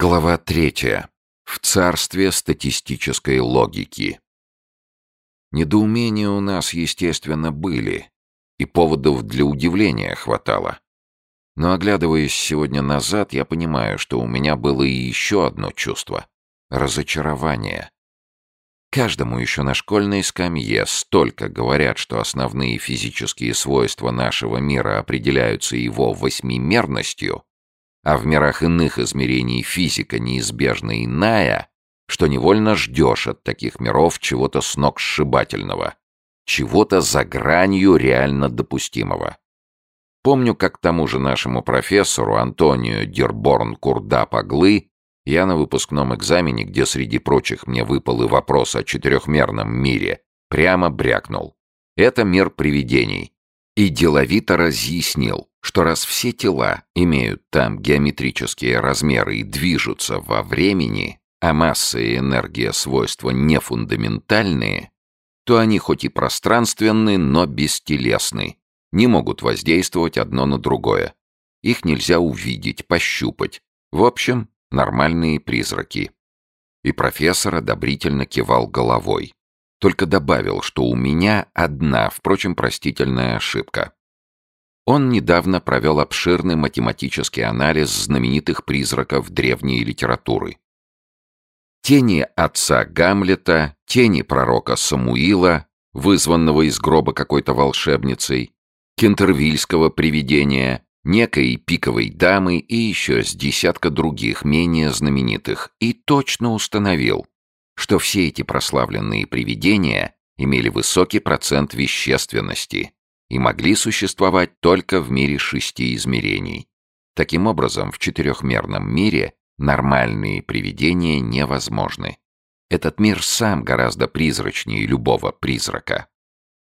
Глава третья. В царстве статистической логики. Недоумения у нас, естественно, были, и поводов для удивления хватало. Но оглядываясь сегодня назад, я понимаю, что у меня было и еще одно чувство — разочарование. Каждому еще на школьной скамье столько говорят, что основные физические свойства нашего мира определяются его восьмимерностью — а в мирах иных измерений физика неизбежна иная, что невольно ждешь от таких миров чего-то сногсшибательного, чего-то за гранью реально допустимого. Помню, как тому же нашему профессору Антонио Дерборн Курда Паглы я на выпускном экзамене, где среди прочих мне выпал и вопрос о четырехмерном мире, прямо брякнул. Это мир привидений. И деловито разъяснил, что раз все тела имеют там геометрические размеры и движутся во времени, а масса и энергия свойства не фундаментальные, то они хоть и пространственны, но бестелесны, не могут воздействовать одно на другое. Их нельзя увидеть, пощупать. В общем, нормальные призраки. И профессор одобрительно кивал головой. Только добавил, что у меня одна, впрочем, простительная ошибка. Он недавно провел обширный математический анализ знаменитых призраков древней литературы. Тени отца Гамлета, тени пророка Самуила, вызванного из гроба какой-то волшебницей, кентервильского привидения, некой пиковой дамы и еще с десятка других менее знаменитых, и точно установил, что все эти прославленные привидения имели высокий процент вещественности – и могли существовать только в мире шести измерений. Таким образом, в четырехмерном мире нормальные привидения невозможны. Этот мир сам гораздо призрачнее любого призрака.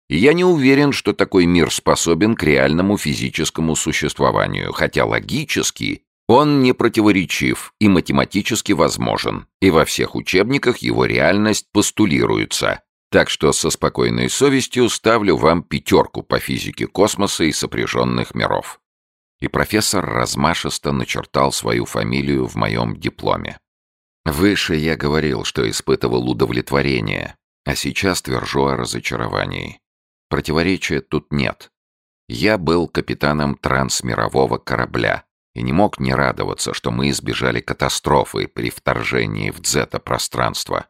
И я не уверен, что такой мир способен к реальному физическому существованию, хотя логически он не противоречив и математически возможен, и во всех учебниках его реальность постулируется, так что со спокойной совестью ставлю вам пятерку по физике космоса и сопряженных миров. И профессор размашисто начертал свою фамилию в моем дипломе. Выше я говорил, что испытывал удовлетворение, а сейчас твержу о разочаровании. Противоречия тут нет. Я был капитаном трансмирового корабля и не мог не радоваться, что мы избежали катастрофы при вторжении в дзета-пространство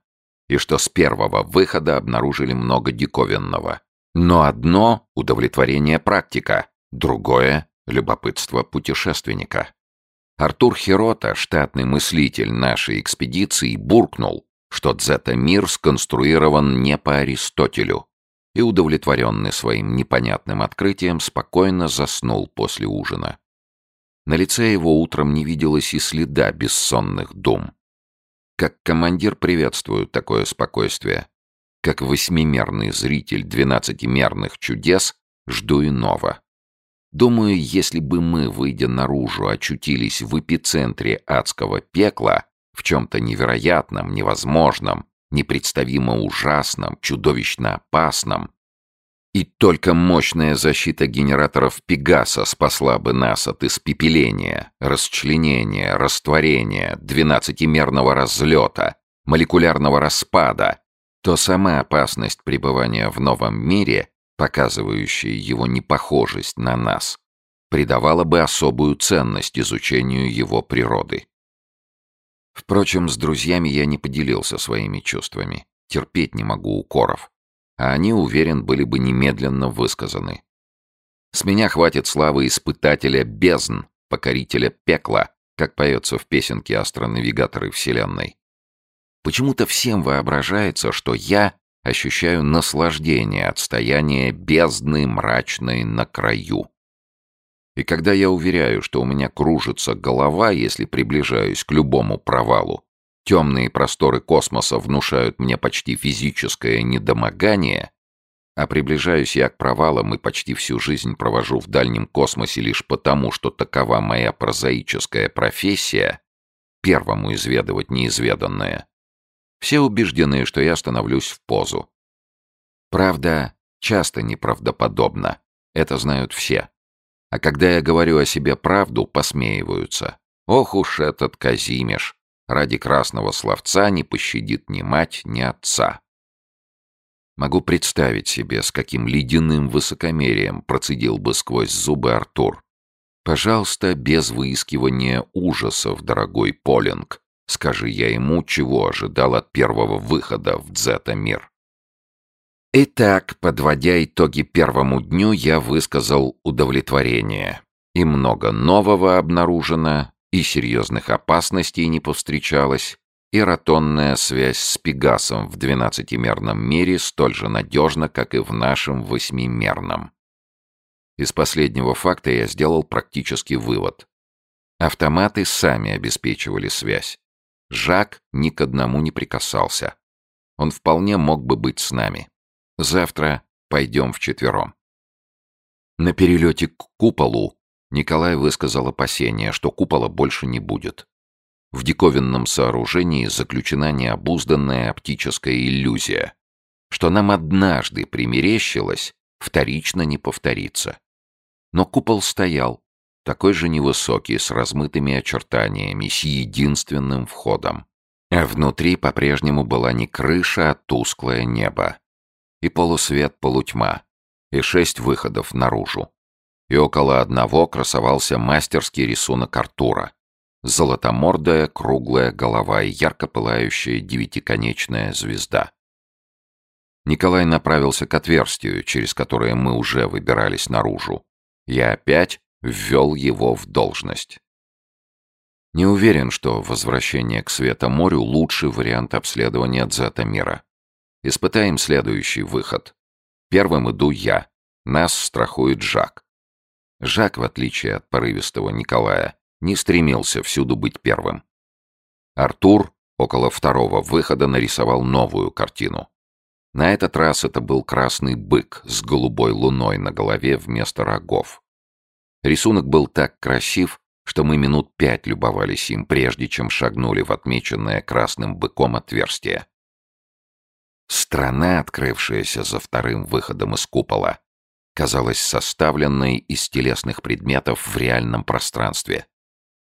и что с первого выхода обнаружили много диковинного. Но одно — удовлетворение практика, другое — любопытство путешественника. Артур Хирота, штатный мыслитель нашей экспедиции, буркнул, что дзета-мир сконструирован не по Аристотелю, и, удовлетворенный своим непонятным открытием, спокойно заснул после ужина. На лице его утром не виделось и следа бессонных дум. Как командир приветствую такое спокойствие. Как восьмимерный зритель двенадцатимерных чудес жду иного. Думаю, если бы мы, выйдя наружу, очутились в эпицентре адского пекла, в чем-то невероятном, невозможном, непредставимо ужасном, чудовищно опасном, и только мощная защита генераторов Пегаса спасла бы нас от испепеления, расчленения, растворения, двенадцатимерного разлета, молекулярного распада, то сама опасность пребывания в новом мире, показывающая его непохожесть на нас, придавала бы особую ценность изучению его природы. Впрочем, с друзьями я не поделился своими чувствами. Терпеть не могу укоров а они, уверен, были бы немедленно высказаны. С меня хватит славы испытателя бездн, покорителя пекла, как поется в песенке астронавигаторы Вселенной. Почему-то всем воображается, что я ощущаю наслаждение от стояния бездны мрачной на краю. И когда я уверяю, что у меня кружится голова, если приближаюсь к любому провалу, Темные просторы космоса внушают мне почти физическое недомогание, а приближаюсь я к провалам и почти всю жизнь провожу в дальнем космосе лишь потому, что такова моя прозаическая профессия, первому изведывать неизведанное. Все убеждены, что я становлюсь в позу. Правда, часто неправдоподобно. Это знают все. А когда я говорю о себе правду, посмеиваются. Ох уж этот Казимеш, ради красного словца не пощадит ни мать, ни отца. Могу представить себе, с каким ледяным высокомерием процедил бы сквозь зубы Артур. «Пожалуйста, без выискивания ужасов, дорогой Полинг. Скажи я ему, чего ожидал от первого выхода в Дзета-мир». Итак, подводя итоги первому дню, я высказал удовлетворение. И много нового обнаружено, и серьезных опасностей не повстречалось, и ротонная связь с Пегасом в двенадцатимерном мире столь же надежна, как и в нашем восьмимерном. Из последнего факта я сделал практический вывод. Автоматы сами обеспечивали связь. Жак ни к одному не прикасался. Он вполне мог бы быть с нами. Завтра пойдем вчетвером. На перелете к куполу Николай высказал опасение, что купола больше не будет. В диковинном сооружении заключена необузданная оптическая иллюзия. Что нам однажды примерещилось, вторично не повторится. Но купол стоял, такой же невысокий, с размытыми очертаниями, с единственным входом. А внутри по-прежнему была не крыша, а тусклое небо. И полусвет, полутьма. И шесть выходов наружу. И около одного красовался мастерский рисунок Артура. Золотомордая круглая голова и ярко пылающая девятиконечная звезда. Николай направился к отверстию, через которое мы уже выбирались наружу. Я опять ввел его в должность. Не уверен, что возвращение к Светоморю — лучший вариант обследования Дзета-мира. Испытаем следующий выход. Первым иду я. Нас страхует Жак. Жак, в отличие от порывистого Николая, не стремился всюду быть первым. Артур около второго выхода нарисовал новую картину. На этот раз это был красный бык с голубой луной на голове вместо рогов. Рисунок был так красив, что мы минут пять любовались им, прежде чем шагнули в отмеченное красным быком отверстие. Страна, открывшаяся за вторым выходом из купола, казалась составленной из телесных предметов в реальном пространстве.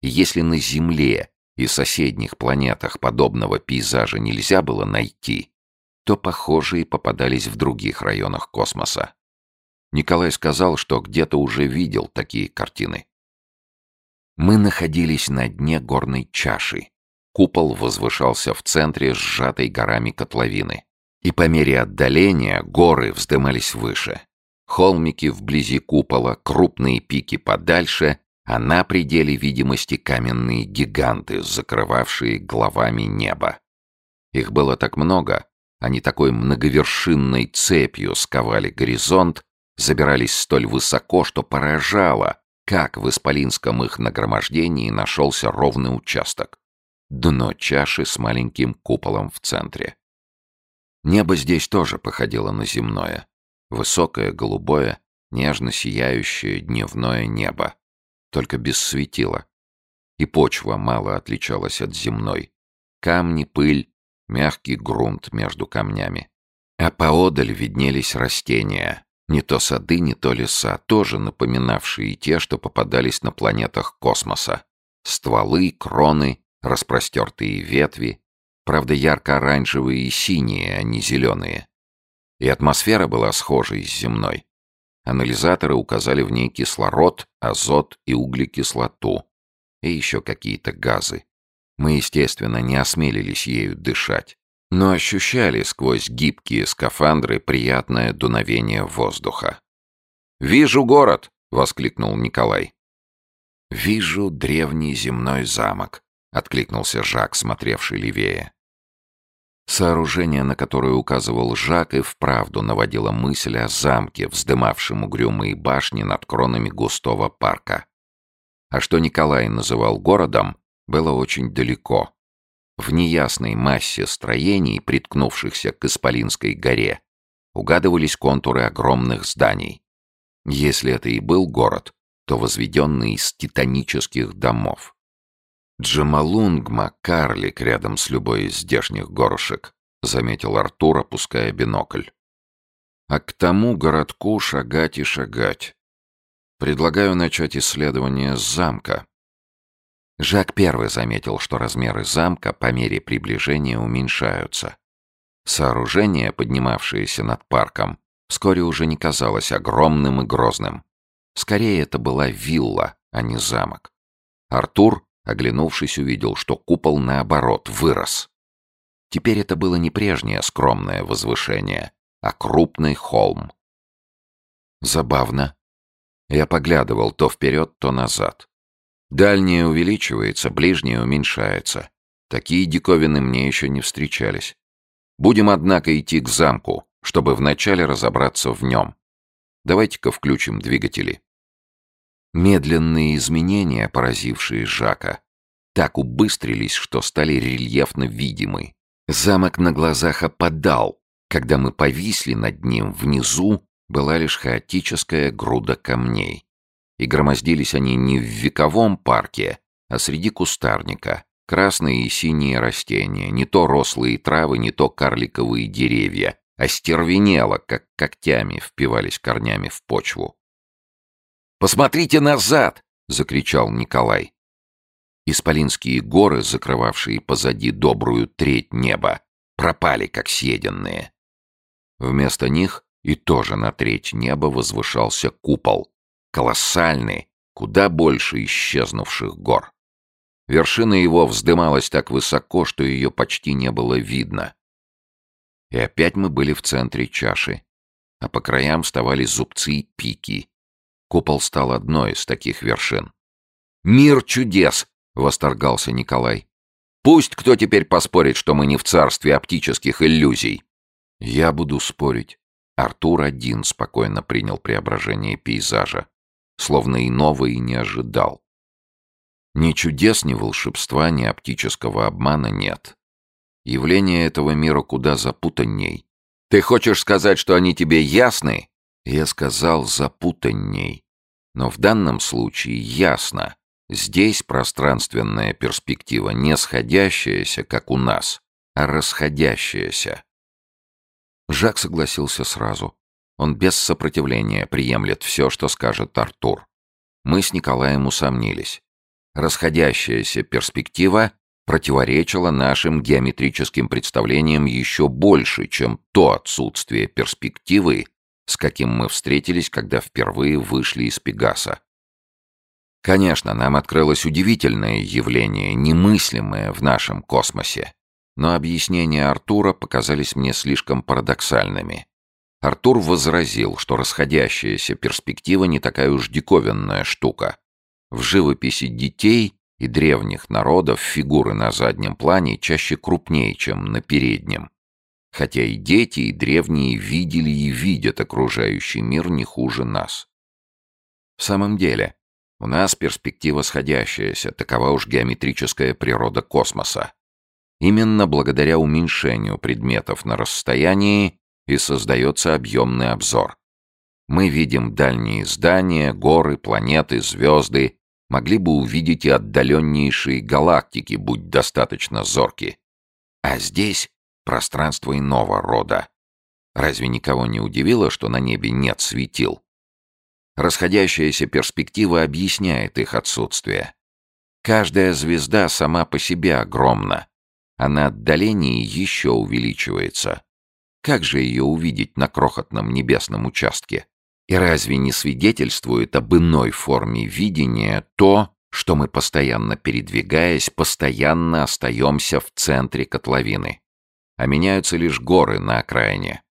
Если на Земле и соседних планетах подобного пейзажа нельзя было найти, то похожие попадались в других районах космоса. Николай сказал, что где-то уже видел такие картины. Мы находились на дне горной чаши. Купол возвышался в центре сжатой горами котловины. И по мере отдаления горы вздымались выше. Холмики вблизи купола, крупные пики подальше а на пределе видимости каменные гиганты, закрывавшие головами небо. Их было так много, они такой многовершинной цепью сковали горизонт, забирались столь высоко, что поражало, как в исполинском их нагромождении нашелся ровный участок. Дно чаши с маленьким куполом в центре. Небо здесь тоже походило на земное. Высокое, голубое, нежно сияющее дневное небо только без светила. И почва мало отличалась от земной. Камни, пыль, мягкий грунт между камнями. А поодаль виднелись растения. Не то сады, не то леса, тоже напоминавшие те, что попадались на планетах космоса. Стволы, кроны, распростертые ветви. Правда, ярко-оранжевые и синие, а не зеленые. И атмосфера была схожей с земной. Анализаторы указали в ней кислород, азот и углекислоту. И еще какие-то газы. Мы, естественно, не осмелились ею дышать, но ощущали сквозь гибкие скафандры приятное дуновение воздуха. «Вижу город!» — воскликнул Николай. «Вижу древний земной замок», — откликнулся Жак, смотревший левее. Сооружение, на которое указывал Жак, и вправду наводило мысль о замке, вздымавшем угрюмые башни над кронами густого парка. А что Николай называл городом, было очень далеко. В неясной массе строений, приткнувшихся к Исполинской горе, угадывались контуры огромных зданий. Если это и был город, то возведенный из титанических домов. «Джамалунгма — карлик рядом с любой из здешних горушек», — заметил Артур, опуская бинокль. «А к тому городку шагать и шагать. Предлагаю начать исследование с замка». Жак первый заметил, что размеры замка по мере приближения уменьшаются. Сооружение, поднимавшееся над парком, вскоре уже не казалось огромным и грозным. Скорее, это была вилла, а не замок. Артур, оглянувшись, увидел, что купол, наоборот, вырос. Теперь это было не прежнее скромное возвышение, а крупный холм. Забавно. Я поглядывал то вперед, то назад. Дальнее увеличивается, ближнее уменьшается. Такие диковины мне еще не встречались. Будем, однако, идти к замку, чтобы вначале разобраться в нем. Давайте-ка включим двигатели. Медленные изменения, поразившие Жака, так убыстрились, что стали рельефно видимы. Замок на глазах опадал. Когда мы повисли над ним, внизу была лишь хаотическая груда камней. И громоздились они не в вековом парке, а среди кустарника. Красные и синие растения, не то рослые травы, не то карликовые деревья, остервенело, как когтями впивались корнями в почву. «Посмотрите назад!» — закричал Николай. Исполинские горы, закрывавшие позади добрую треть неба, пропали, как съеденные. Вместо них и тоже на треть неба возвышался купол, колоссальный, куда больше исчезнувших гор. Вершина его вздымалась так высоко, что ее почти не было видно. И опять мы были в центре чаши, а по краям вставали зубцы и пики. Купол стал одной из таких вершин. «Мир чудес!» — восторгался Николай. «Пусть кто теперь поспорит, что мы не в царстве оптических иллюзий!» «Я буду спорить». Артур один спокойно принял преображение пейзажа, словно иного и не ожидал. Ни чудес, ни волшебства, ни оптического обмана нет. Явление этого мира куда запутанней. «Ты хочешь сказать, что они тебе ясны?» Я сказал запутанней. Но в данном случае ясно. Здесь пространственная перспектива не сходящаяся, как у нас, а расходящаяся. Жак согласился сразу. Он без сопротивления приемлет все, что скажет Артур. Мы с Николаем усомнились. Расходящаяся перспектива противоречила нашим геометрическим представлениям еще больше, чем то отсутствие перспективы, с каким мы встретились, когда впервые вышли из Пегаса. Конечно, нам открылось удивительное явление, немыслимое в нашем космосе. Но объяснения Артура показались мне слишком парадоксальными. Артур возразил, что расходящаяся перспектива не такая уж диковинная штука. В живописи детей и древних народов фигуры на заднем плане чаще крупнее, чем на переднем. Хотя и дети, и древние видели и видят окружающий мир не хуже нас. В самом деле, у нас перспектива сходящаяся, такова уж геометрическая природа космоса. Именно благодаря уменьшению предметов на расстоянии и создается объемный обзор. Мы видим дальние здания, горы, планеты, звезды, могли бы увидеть и отдаленнейшие галактики, будь достаточно зорки. А здесь пространство иного рода. Разве никого не удивило, что на небе нет светил? Расходящаяся перспектива объясняет их отсутствие. Каждая звезда сама по себе огромна, а на отдалении еще увеличивается. Как же ее увидеть на крохотном небесном участке? И разве не свидетельствует об иной форме видения то, что мы, постоянно передвигаясь, постоянно остаемся в центре котловины, а меняются лишь горы на окраине?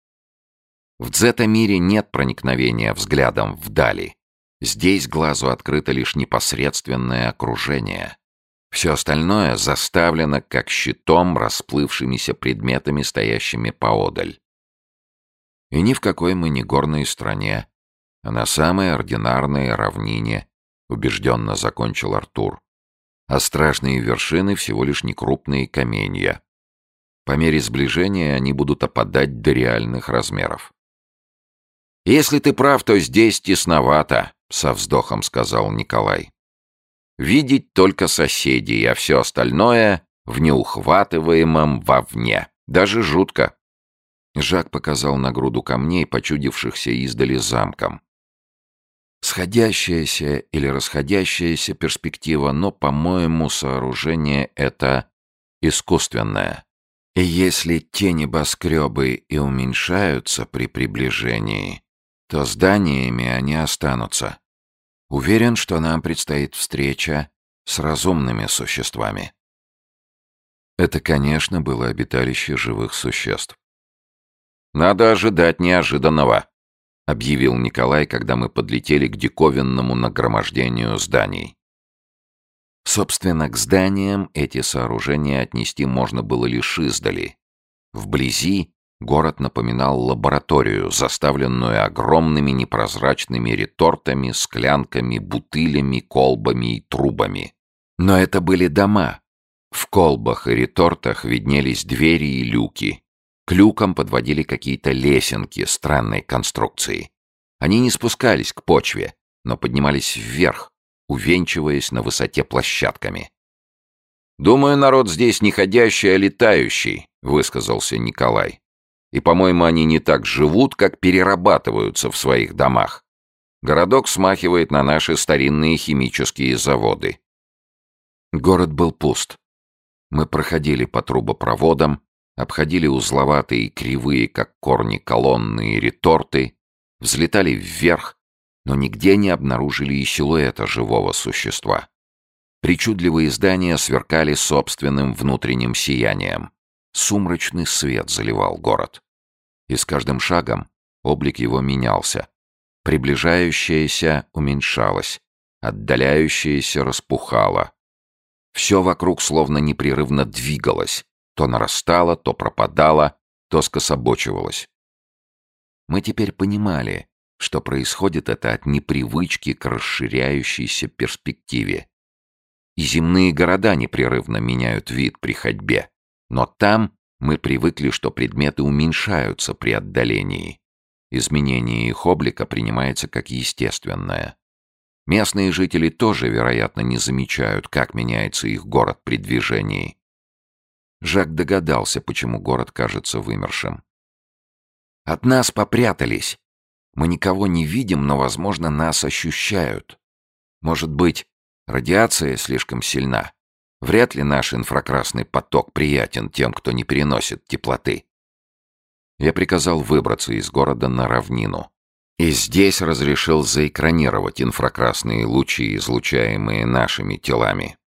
В дзета-мире нет проникновения взглядом вдали. Здесь глазу открыто лишь непосредственное окружение. Все остальное заставлено как щитом расплывшимися предметами, стоящими поодаль. И ни в какой мы не горной стране, а на самой ординарной равнине, убежденно закончил Артур. А страшные вершины всего лишь некрупные каменья. По мере сближения они будут опадать до реальных размеров. «Если ты прав, то здесь тесновато», — со вздохом сказал Николай. «Видеть только соседей, а все остальное в неухватываемом вовне. Даже жутко». Жак показал на груду камней, почудившихся издали замком. Сходящаяся или расходящаяся перспектива, но, по-моему, сооружение это искусственное. Если те небоскребы и уменьшаются при приближении, то зданиями они останутся. Уверен, что нам предстоит встреча с разумными существами. Это, конечно, было обиталище живых существ. «Надо ожидать неожиданного», — объявил Николай, когда мы подлетели к диковинному нагромождению зданий. Собственно, к зданиям эти сооружения отнести можно было лишь издали. Вблизи город напоминал лабораторию, заставленную огромными непрозрачными ретортами, склянками, бутылями, колбами и трубами. Но это были дома. В колбах и ретортах виднелись двери и люки. К люкам подводили какие-то лесенки странной конструкции. Они не спускались к почве, но поднимались вверх, увенчиваясь на высоте площадками. «Думаю, народ здесь не ходящий, а летающий», — высказался Николай. «И, по-моему, они не так живут, как перерабатываются в своих домах. Городок смахивает на наши старинные химические заводы». Город был пуст. Мы проходили по трубопроводам, обходили узловатые и кривые, как корни колонны и реторты, взлетали вверх, но нигде не обнаружили и силуэта живого существа. Причудливые здания сверкали собственным внутренним сиянием. Сумрачный свет заливал город. И с каждым шагом облик его менялся. Приближающееся уменьшалось, отдаляющееся распухало. Все вокруг словно непрерывно двигалось, то нарастало, то пропадало, то скособочивалось. Мы теперь понимали, что происходит это от непривычки к расширяющейся перспективе. И земные города непрерывно меняют вид при ходьбе, но там мы привыкли, что предметы уменьшаются при отдалении. Изменение их облика принимается как естественное. Местные жители тоже, вероятно, не замечают, как меняется их город при движении. Жак догадался, почему город кажется вымершим. От нас попрятались, мы никого не видим, но, возможно, нас ощущают. Может быть, радиация слишком сильна. Вряд ли наш инфракрасный поток приятен тем, кто не переносит теплоты. Я приказал выбраться из города на равнину. И здесь разрешил заэкранировать инфракрасные лучи, излучаемые нашими телами.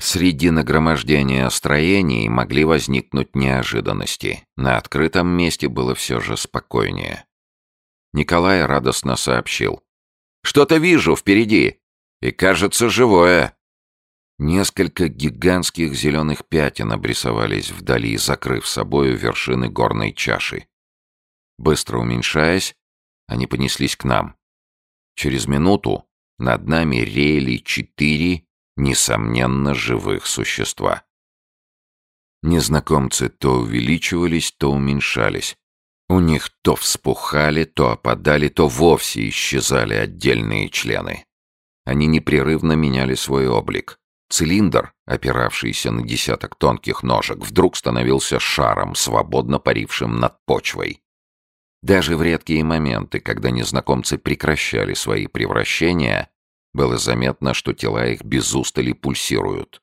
Среди нагромождения строений могли возникнуть неожиданности. На открытом месте было все же спокойнее. Николай радостно сообщил. «Что-то вижу впереди, и кажется живое». Несколько гигантских зеленых пятен обрисовались вдали, закрыв собою вершины горной чаши. Быстро уменьшаясь, они понеслись к нам. Через минуту над нами реяли четыре, несомненно, живых существа. Незнакомцы то увеличивались, то уменьшались, у них то вспухали, то опадали, то вовсе исчезали отдельные члены. Они непрерывно меняли свой облик. Цилиндр, опиравшийся на десяток тонких ножек, вдруг становился шаром, свободно парившим над почвой. Даже в редкие моменты, когда незнакомцы прекращали свои превращения, было заметно, что тела их без устали пульсируют.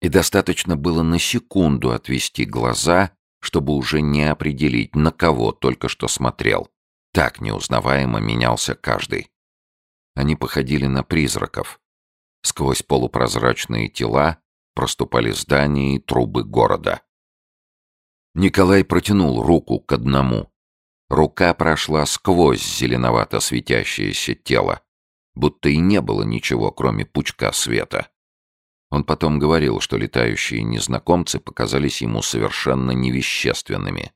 И достаточно было на секунду отвести глаза чтобы уже не определить, на кого только что смотрел. Так неузнаваемо менялся каждый. Они походили на призраков. Сквозь полупрозрачные тела проступали здания и трубы города. Николай протянул руку к одному. Рука прошла сквозь зеленовато светящееся тело, будто и не было ничего, кроме пучка света. Он потом говорил, что летающие незнакомцы показались ему совершенно невещественными.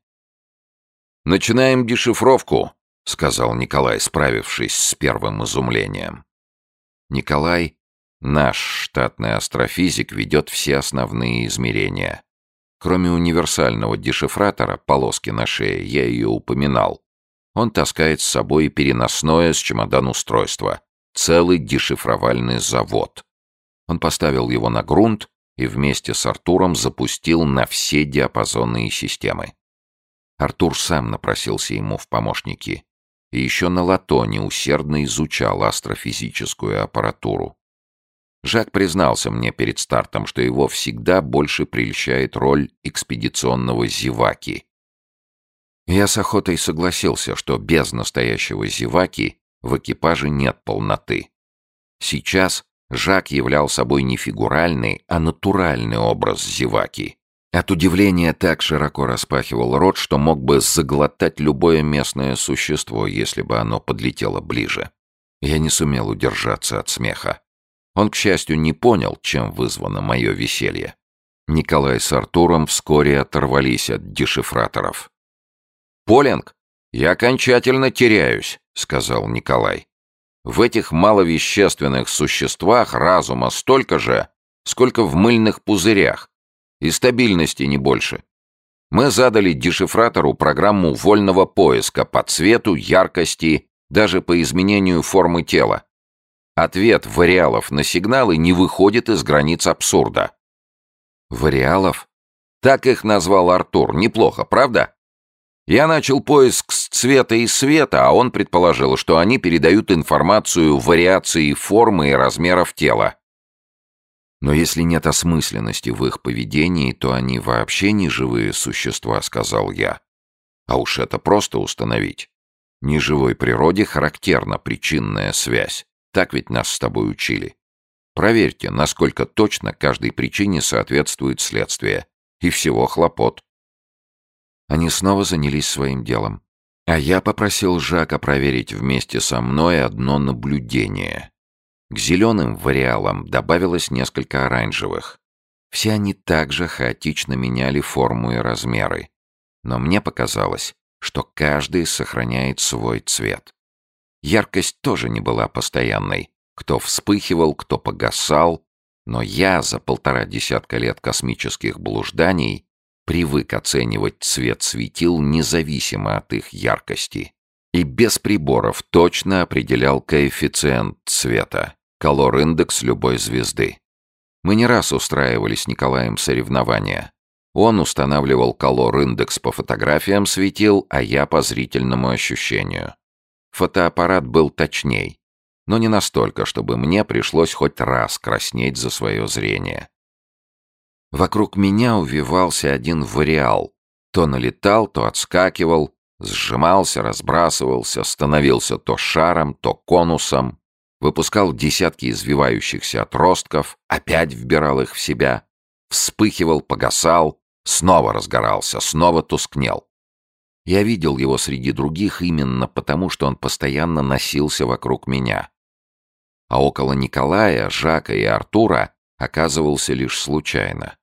«Начинаем дешифровку», — сказал Николай, справившись с первым изумлением. Николай, наш штатный астрофизик, ведет все основные измерения. Кроме универсального дешифратора, полоски на шее, я ее упоминал. Он таскает с собой переносное с чемодан устройство, целый дешифровальный завод. Он поставил его на грунт и вместе с Артуром запустил на все диапазонные системы. Артур сам напросился ему в помощники, и еще на латоне усердно изучал астрофизическую аппаратуру. Жак признался мне перед стартом, что его всегда больше прельщает роль экспедиционного зеваки. Я с охотой согласился, что без настоящего зеваки в экипаже нет полноты. Сейчас Жак являл собой не фигуральный, а натуральный образ зеваки. От удивления так широко распахивал рот, что мог бы заглотать любое местное существо, если бы оно подлетело ближе. Я не сумел удержаться от смеха. Он, к счастью, не понял, чем вызвано мое веселье. Николай с Артуром вскоре оторвались от дешифраторов. «Полинг, я окончательно теряюсь», — сказал Николай. «В этих маловещественных существах разума столько же, сколько в мыльных пузырях, и стабильности не больше. Мы задали дешифратору программу вольного поиска по цвету, яркости, даже по изменению формы тела. Ответ вариалов на сигналы не выходит из границ абсурда. Вариалов? Так их назвал Артур. Неплохо, правда? Я начал поиск с цвета и света, а он предположил, что они передают информацию вариации формы и размеров тела. Но если нет осмысленности в их поведении, то они вообще не живые существа, сказал я. А уж это просто установить. Неживой природе характерна причинная связь. Так ведь нас с тобой учили. Проверьте, насколько точно каждой причине соответствует следствие. И всего хлопот. Они снова занялись своим делом. А я попросил Жака проверить вместе со мной одно наблюдение. К зеленым вариалам добавилось несколько оранжевых. Все они также хаотично меняли форму и размеры. Но мне показалось, что каждый сохраняет свой цвет. Яркость тоже не была постоянной. Кто вспыхивал, кто погасал. Но я за полтора десятка лет космических блужданий привык оценивать цвет светил независимо от их яркости. И без приборов точно определял коэффициент цвета, колор-индекс любой звезды. Мы не раз устраивали с Николаем соревнования. Он устанавливал колор-индекс по фотографиям светил, а я по зрительному ощущению. Фотоаппарат был точней, но не настолько, чтобы мне пришлось хоть раз краснеть за свое зрение. Вокруг меня увивался один вариал. То налетал, то отскакивал, сжимался, разбрасывался, становился то шаром, то конусом, выпускал десятки извивающихся отростков, опять вбирал их в себя, вспыхивал, погасал, снова разгорался, снова тускнел. Я видел его среди других именно потому, что он постоянно носился вокруг меня. А около Николая, Жака и Артура оказывался лишь случайно.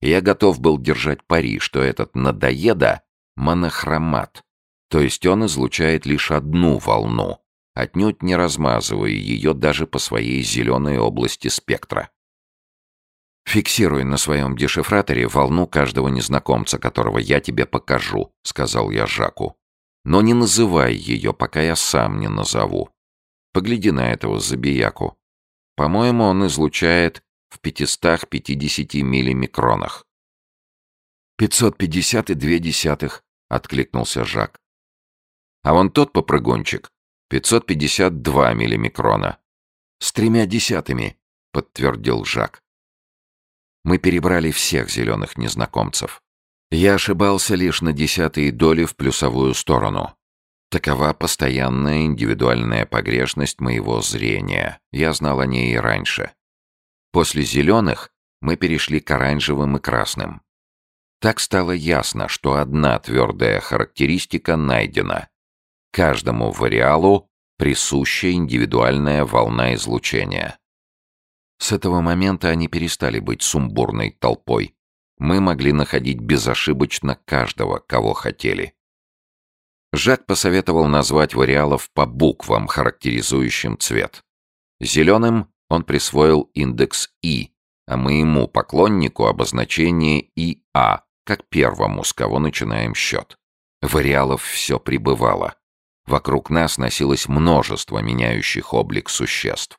Я готов был держать пари, что этот надоеда — монохромат, то есть он излучает лишь одну волну, отнюдь не размазывая ее даже по своей зеленой области спектра. «Фиксируй на своем дешифраторе волну каждого незнакомца, которого я тебе покажу», — сказал я Жаку. «Но не называй ее, пока я сам не назову. Погляди на этого забияку. По-моему, он излучает в 550 миллимикронах». «Пятьсот пятьдесят и две десятых», — откликнулся Жак. «А вон тот попрыгунчик — 552 миллимикрона». «С тремя десятыми», — подтвердил Жак. Мы перебрали всех зеленых незнакомцев. Я ошибался лишь на десятые доли в плюсовую сторону. Такова постоянная индивидуальная погрешность моего зрения. Я знал о ней и раньше. После зеленых мы перешли к оранжевым и красным. Так стало ясно, что одна твердая характеристика найдена. Каждому вариалу присуща индивидуальная волна излучения. С этого момента они перестали быть сумбурной толпой. Мы могли находить безошибочно каждого, кого хотели. Жак посоветовал назвать вариалов по буквам, характеризующим цвет. Зеленым он присвоил индекс И, а моему поклоннику обозначение ИА, как первому, с кого начинаем счет. Вариалов все прибывало. Вокруг нас носилось множество меняющих облик существ.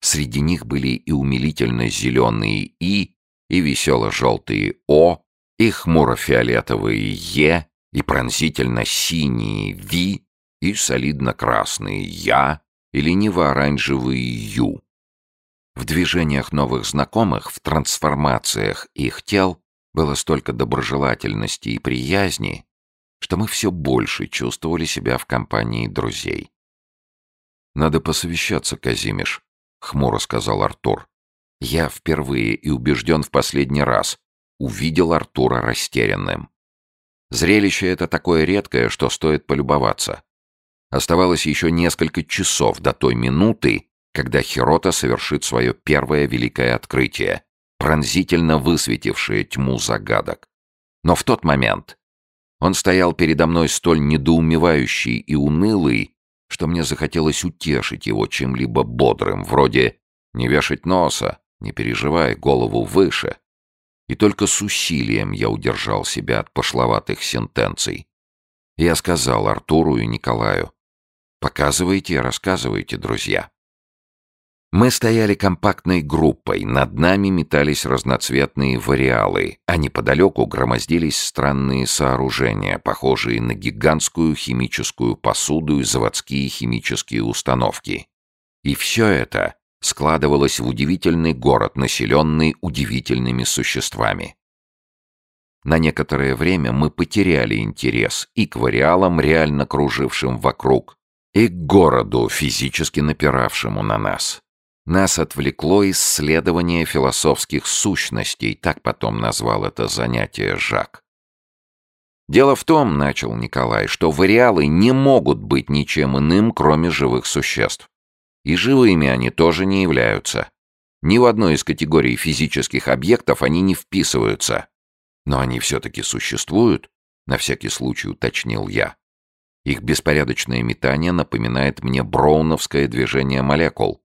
Среди них были и умилительно зеленые «и», и весело-желтые «о», и хмуро-фиолетовые «е», и пронзительно синие «ви», и солидно-красный «я» и лениво-оранжевый «ю». В движениях новых знакомых, в трансформациях их тел было столько доброжелательности и приязни, что мы все больше чувствовали себя в компании друзей. «Надо посовещаться, Казимиш», — хмуро сказал Артур. Я впервые и убежден в последний раз увидел Артура растерянным. Зрелище это такое редкое, что стоит полюбоваться. Оставалось еще несколько часов до той минуты, когда Хирота совершит свое первое великое открытие, пронзительно высветившее тьму загадок. Но в тот момент он стоял передо мной столь недоумевающий и унылый, что мне захотелось утешить его чем-либо бодрым, вроде «не вешать носа, не переживай, голову выше». И только с усилием я удержал себя от пошловатых сентенций. Я сказал Артуру и Николаю, «Показывайте и рассказывайте, друзья». Мы стояли компактной группой, над нами метались разноцветные вариалы, а неподалеку громоздились странные сооружения, похожие на гигантскую химическую посуду и заводские химические установки. И все это складывалось в удивительный город, населенный удивительными существами. На некоторое время мы потеряли интерес и к вариалам, реально кружившим вокруг, и к городу, физически напиравшему на нас. Нас отвлекло исследование философских сущностей, так потом назвал это занятие Жак. Дело в том, начал Николай, что вариалы не могут быть ничем иным, кроме живых существ. И живыми они тоже не являются. Ни в одной из категорий физических объектов они не вписываются. Но они все-таки существуют, на всякий случай уточнил я. Их беспорядочное метание напоминает мне броуновское движение молекул.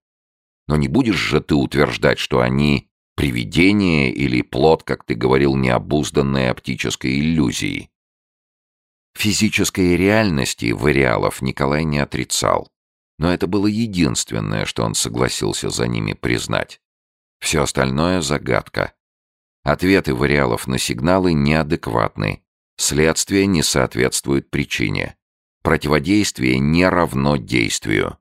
Но не будешь же ты утверждать, что они привидение или плод, как ты говорил, необузданной оптической иллюзии. Физической реальности вариалов Николай не отрицал. Но это было единственное, что он согласился за ними признать. Все остальное — загадка. Ответы вариалов на сигналы неадекватны. Следствие не соответствует причине. Противодействие не равно действию.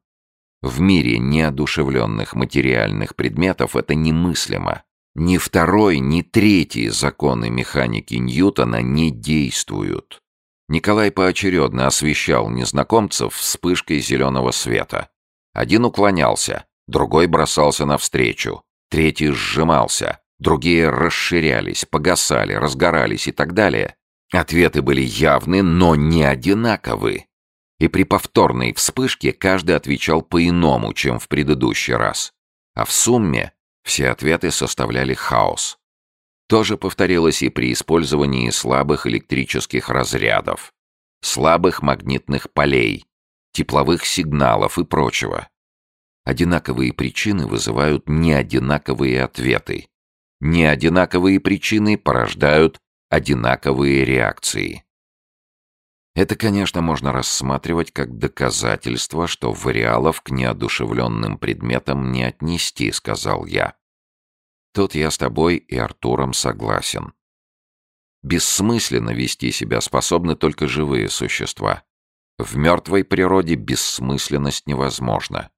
В мире неодушевленных материальных предметов это немыслимо. Ни второй, ни третий законы механики Ньютона не действуют. Николай поочередно освещал незнакомцев вспышкой зеленого света. Один уклонялся, другой бросался навстречу, третий сжимался, другие расширялись, погасали, разгорались и так далее. Ответы были явны, но не одинаковы. И при повторной вспышке каждый отвечал по-иному, чем в предыдущий раз. А в сумме все ответы составляли хаос. То же повторилось и при использовании слабых электрических разрядов, слабых магнитных полей, тепловых сигналов и прочего. Одинаковые причины вызывают неодинаковые ответы. Неодинаковые причины порождают одинаковые реакции. Это, конечно, можно рассматривать как доказательство, что вариалов к неодушевленным предметам не отнести, сказал я. Тут я с тобой и Артуром согласен. Бессмысленно вести себя способны только живые существа. В мертвой природе бессмысленность невозможна.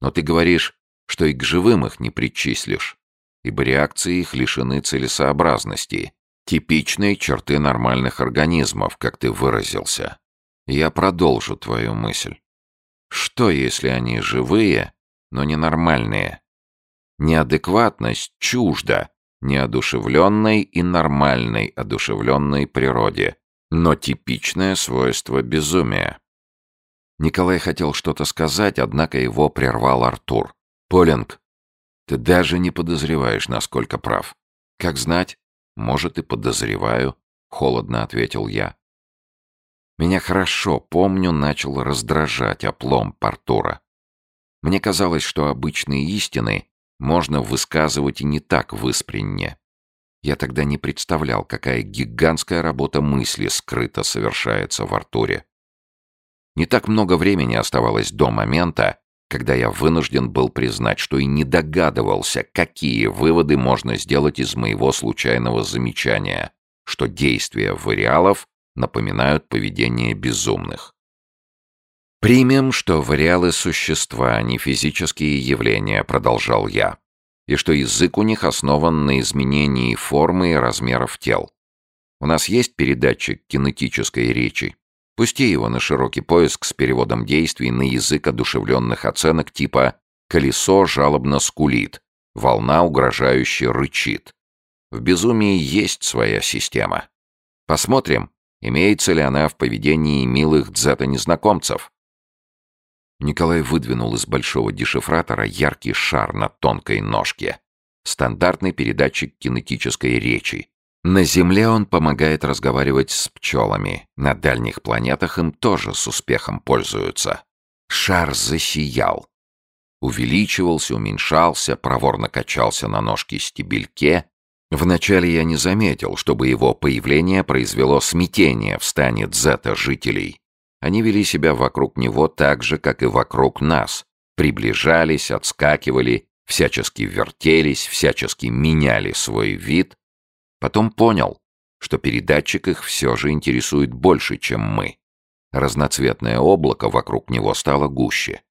Но ты говоришь, что и к живым их не причислишь, ибо реакции их лишены целесообразности, типичные черты нормальных организмов, как ты выразился. Я продолжу твою мысль. Что, если они живые, но ненормальные? Неадекватность чужда неодушевленной и нормальной одушевленной природе, но типичное свойство безумия. Николай хотел что-то сказать, однако его прервал Артур. «Полинг, ты даже не подозреваешь, насколько прав. Как знать, может, и подозреваю», — холодно ответил я. Меня хорошо, помню, начал раздражать оплом Артура. Мне казалось, что обычные истины можно высказывать и не так выспренне. Я тогда не представлял, какая гигантская работа мысли скрыто совершается в Артуре. Не так много времени оставалось до момента, когда я вынужден был признать, что и не догадывался, какие выводы можно сделать из моего случайного замечания, что действия вариалов напоминают поведение безумных. «Примем, что вариалы — существа, а не физические явления», — продолжал я, «и что язык у них основан на изменении формы и размеров тел. У нас есть передатчик кинетической речи. Пусти его на широкий поиск с переводом действий на язык одушевленных оценок типа «колесо жалобно скулит», «волна угрожающе рычит». В безумии есть своя система. Посмотрим, имеется ли она в поведении милых дзета-незнакомцев. Николай выдвинул из большого дешифратора яркий шар на тонкой ножке. Стандартный передатчик кинетической речи. На Земле он помогает разговаривать с пчелами. На дальних планетах им тоже с успехом пользуются. Шар засиял. Увеличивался, уменьшался, проворно качался на ножке-стебельке. Вначале я не заметил, чтобы его появление произвело смятение в стане дзета-жителей. Они вели себя вокруг него так же, как и вокруг нас. Приближались, отскакивали, всячески вертелись, всячески меняли свой вид. Потом понял, что передатчик их все же интересует больше, чем мы. Разноцветное облако вокруг него стало гуще.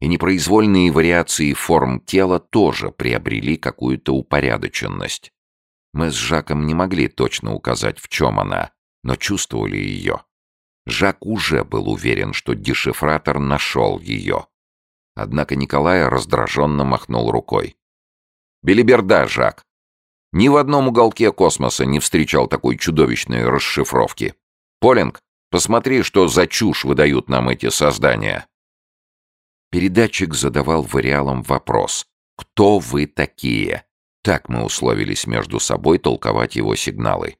И непроизвольные вариации форм тела тоже приобрели какую-то упорядоченность. Мы с Жаком не могли точно указать, в чем она, но чувствовали ее. Жак уже был уверен, что дешифратор нашел ее. Однако Николай раздраженно махнул рукой. «Белиберда, Жак! Ни в одном уголке космоса не встречал такой чудовищной расшифровки. Полинг, посмотри, что за чушь выдают нам эти создания!» Передатчик задавал вариалам вопрос «Кто вы такие?» Так мы условились между собой толковать его сигналы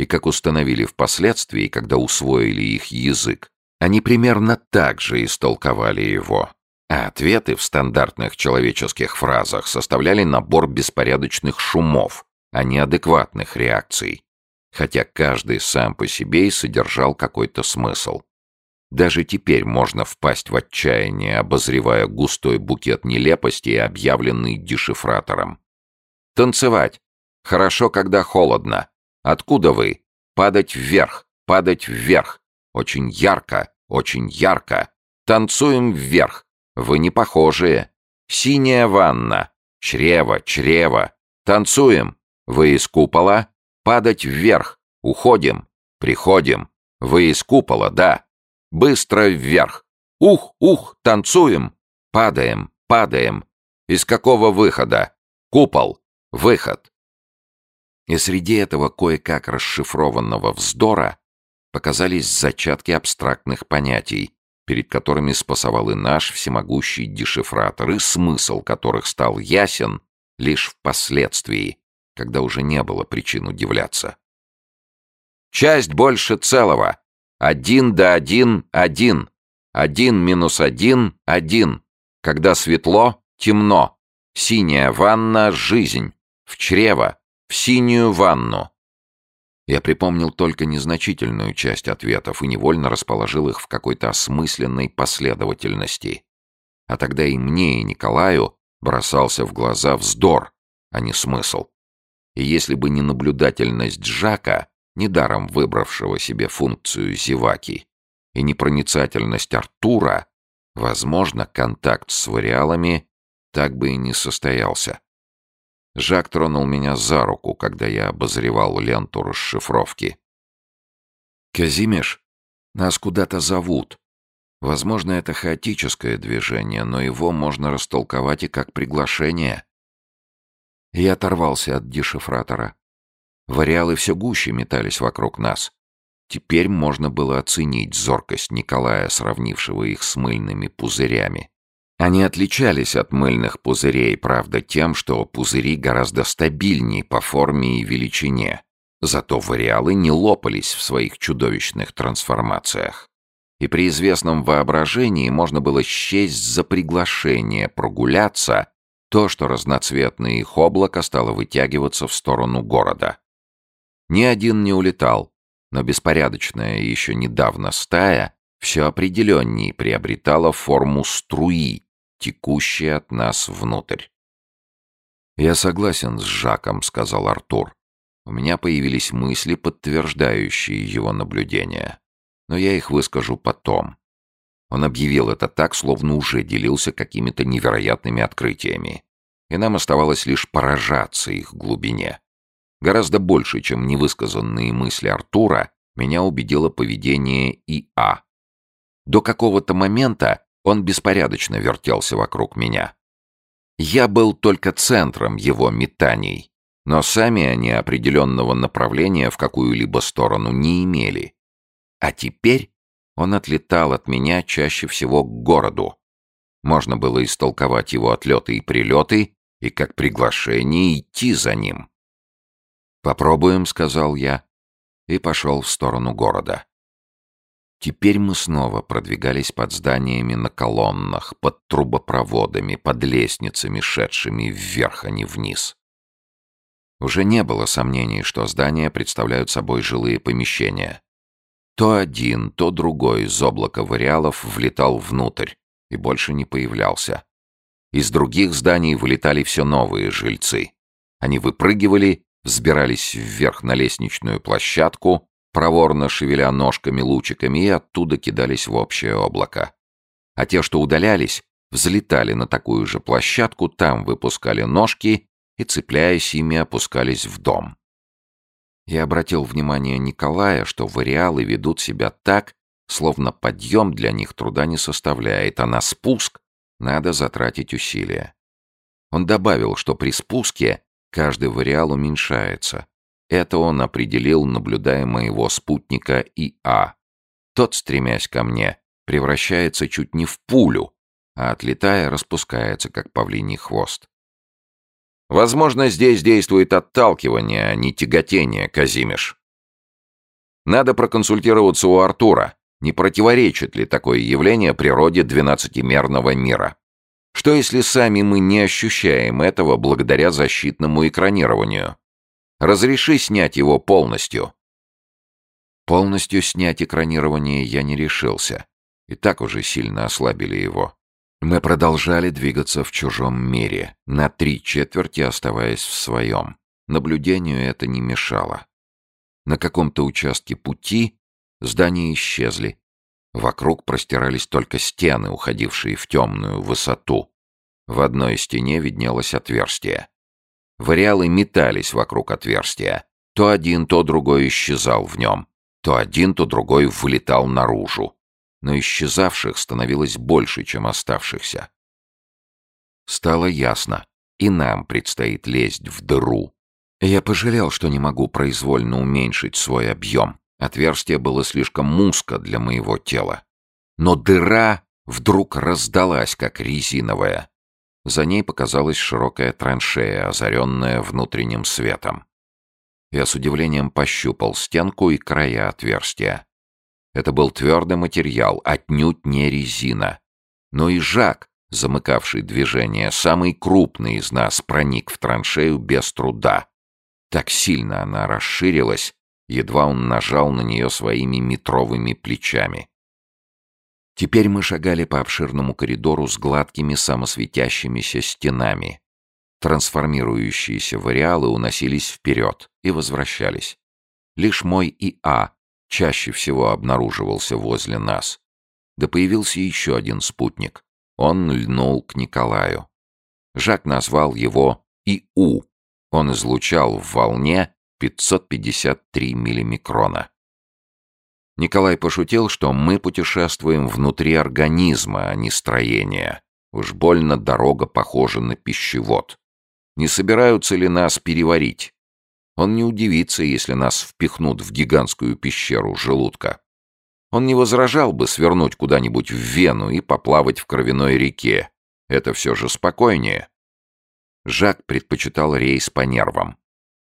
и как установили впоследствии, когда усвоили их язык, они примерно так же истолковали его. А ответы в стандартных человеческих фразах составляли набор беспорядочных шумов, а не адекватных реакций, хотя каждый сам по себе и содержал какой-то смысл. Даже теперь можно впасть в отчаяние, обозревая густой букет нелепостей, объявленный дешифратором. Танцевать. Хорошо, когда холодно. Откуда вы? Падать вверх, падать вверх. Очень ярко, очень ярко. Танцуем вверх. Вы не похожие. Синяя ванна. Чрево, чрево. Танцуем. Вы из купола? Падать вверх. Уходим. Приходим. Вы из купола, да. Быстро вверх. Ух, ух, танцуем. Падаем, падаем. Из какого выхода? Купол. Выход. И среди этого кое-как расшифрованного вздора показались зачатки абстрактных понятий, перед которыми спасовал и наш всемогущий дешифратор, и смысл которых стал ясен лишь впоследствии, когда уже не было причин удивляться. Часть больше целого. Один до один — один. Один минус один — один. Когда светло — темно. Синяя ванна — жизнь. В чрево в синюю ванну. Я припомнил только незначительную часть ответов и невольно расположил их в какой-то осмысленной последовательности. А тогда и мне, и Николаю бросался в глаза вздор, а не смысл. И если бы не наблюдательность Жака, недаром выбравшего себе функцию зеваки, и непроницательность Артура, возможно, контакт с вариалами так бы и не состоялся. Жак тронул меня за руку, когда я обозревал ленту расшифровки. «Казимеш, нас куда-то зовут. Возможно, это хаотическое движение, но его можно растолковать и как приглашение». Я оторвался от дешифратора. Вариалы все гуще метались вокруг нас. Теперь можно было оценить зоркость Николая, сравнившего их с мыльными пузырями. Они отличались от мыльных пузырей, правда, тем, что пузыри гораздо стабильнее по форме и величине. Зато вариалы не лопались в своих чудовищных трансформациях. И при известном воображении можно было счесть за приглашение прогуляться то, что разноцветное их облако стало вытягиваться в сторону города. Ни один не улетал, но беспорядочная еще недавно стая все определеннее приобретала форму струи, текущей от нас внутрь. «Я согласен с Жаком», — сказал Артур. «У меня появились мысли, подтверждающие его наблюдения. Но я их выскажу потом. Он объявил это так, словно уже делился какими-то невероятными открытиями. И нам оставалось лишь поражаться их глубине. Гораздо больше, чем невысказанные мысли Артура, меня убедило поведение И.А. До какого-то момента он беспорядочно вертелся вокруг меня. Я был только центром его метаний, но сами они определенного направления в какую-либо сторону не имели. А теперь он отлетал от меня чаще всего к городу. Можно было истолковать его отлеты и прилеты, и как приглашение идти за ним. «Попробуем», — сказал я, и пошел в сторону города. Теперь мы снова продвигались под зданиями на колоннах, под трубопроводами, под лестницами, шедшими вверх, а не вниз. Уже не было сомнений, что здания представляют собой жилые помещения. То один, то другой из облака вариалов влетал внутрь и больше не появлялся. Из других зданий вылетали все новые жильцы. Они выпрыгивали, взбирались вверх на лестничную площадку, проворно шевеля ножками-лучиками, и оттуда кидались в общее облако. А те, что удалялись, взлетали на такую же площадку, там выпускали ножки и, цепляясь ими, опускались в дом. Я обратил внимание Николая, что вариалы ведут себя так, словно подъем для них труда не составляет, а на спуск надо затратить усилия. Он добавил, что при спуске каждый вариал уменьшается. Это он определил, наблюдая моего спутника ИА. Тот, стремясь ко мне, превращается чуть не в пулю, а отлетая, распускается, как павлиний хвост. Возможно, здесь действует отталкивание, а не тяготение, Казимиш. Надо проконсультироваться у Артура, не противоречит ли такое явление природе двенадцатимерного мира. Что если сами мы не ощущаем этого благодаря защитному экранированию? Разреши снять его полностью. Полностью снять экранирование я не решился. И так уже сильно ослабили его. Мы продолжали двигаться в чужом мире, на три четверти оставаясь в своем. Наблюдению это не мешало. На каком-то участке пути здания исчезли. Вокруг простирались только стены, уходившие в темную высоту. В одной стене виднелось отверстие. Вариалы метались вокруг отверстия. То один, то другой исчезал в нем. То один, то другой вылетал наружу но исчезавших становилось больше, чем оставшихся. Стало ясно, и нам предстоит лезть в дыру. Я пожалел, что не могу произвольно уменьшить свой объем. Отверстие было слишком узко для моего тела. Но дыра вдруг раздалась, как резиновая. За ней показалась широкая траншея, озаренная внутренним светом. Я с удивлением пощупал стенку и края отверстия. Это был твердый материал, отнюдь не резина. Но и Жак, замыкавший движение, самый крупный из нас, проник в траншею без труда. Так сильно она расширилась, едва он нажал на нее своими метровыми плечами. Теперь мы шагали по обширному коридору с гладкими самосветящимися стенами. Трансформирующиеся вариалы уносились вперед и возвращались. Лишь мой ИА чаще всего обнаруживался возле нас. Да появился еще один спутник. Он льнул к Николаю. Жак назвал его ИУ. Он излучал в волне 553 миллимикрона. Николай пошутил, что мы путешествуем внутри организма, а не строения. Уж больно дорога похожа на пищевод. Не собираются ли нас переварить? Он не удивится, если нас впихнут в гигантскую пещеру желудка. Он не возражал бы свернуть куда-нибудь в Вену и поплавать в кровяной реке. Это все же спокойнее. Жак предпочитал рейс по нервам.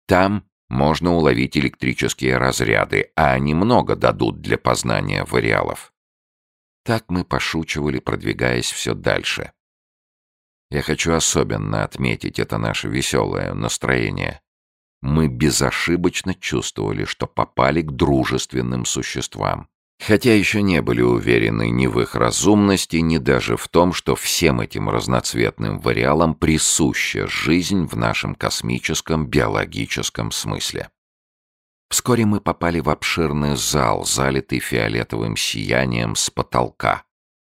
Там можно уловить электрические разряды, а они много дадут для познания вариалов. Так мы пошучивали, продвигаясь все дальше. Я хочу особенно отметить это наше веселое настроение мы безошибочно чувствовали, что попали к дружественным существам. Хотя еще не были уверены ни в их разумности, ни даже в том, что всем этим разноцветным вариалам присуща жизнь в нашем космическом биологическом смысле. Вскоре мы попали в обширный зал, залитый фиолетовым сиянием с потолка.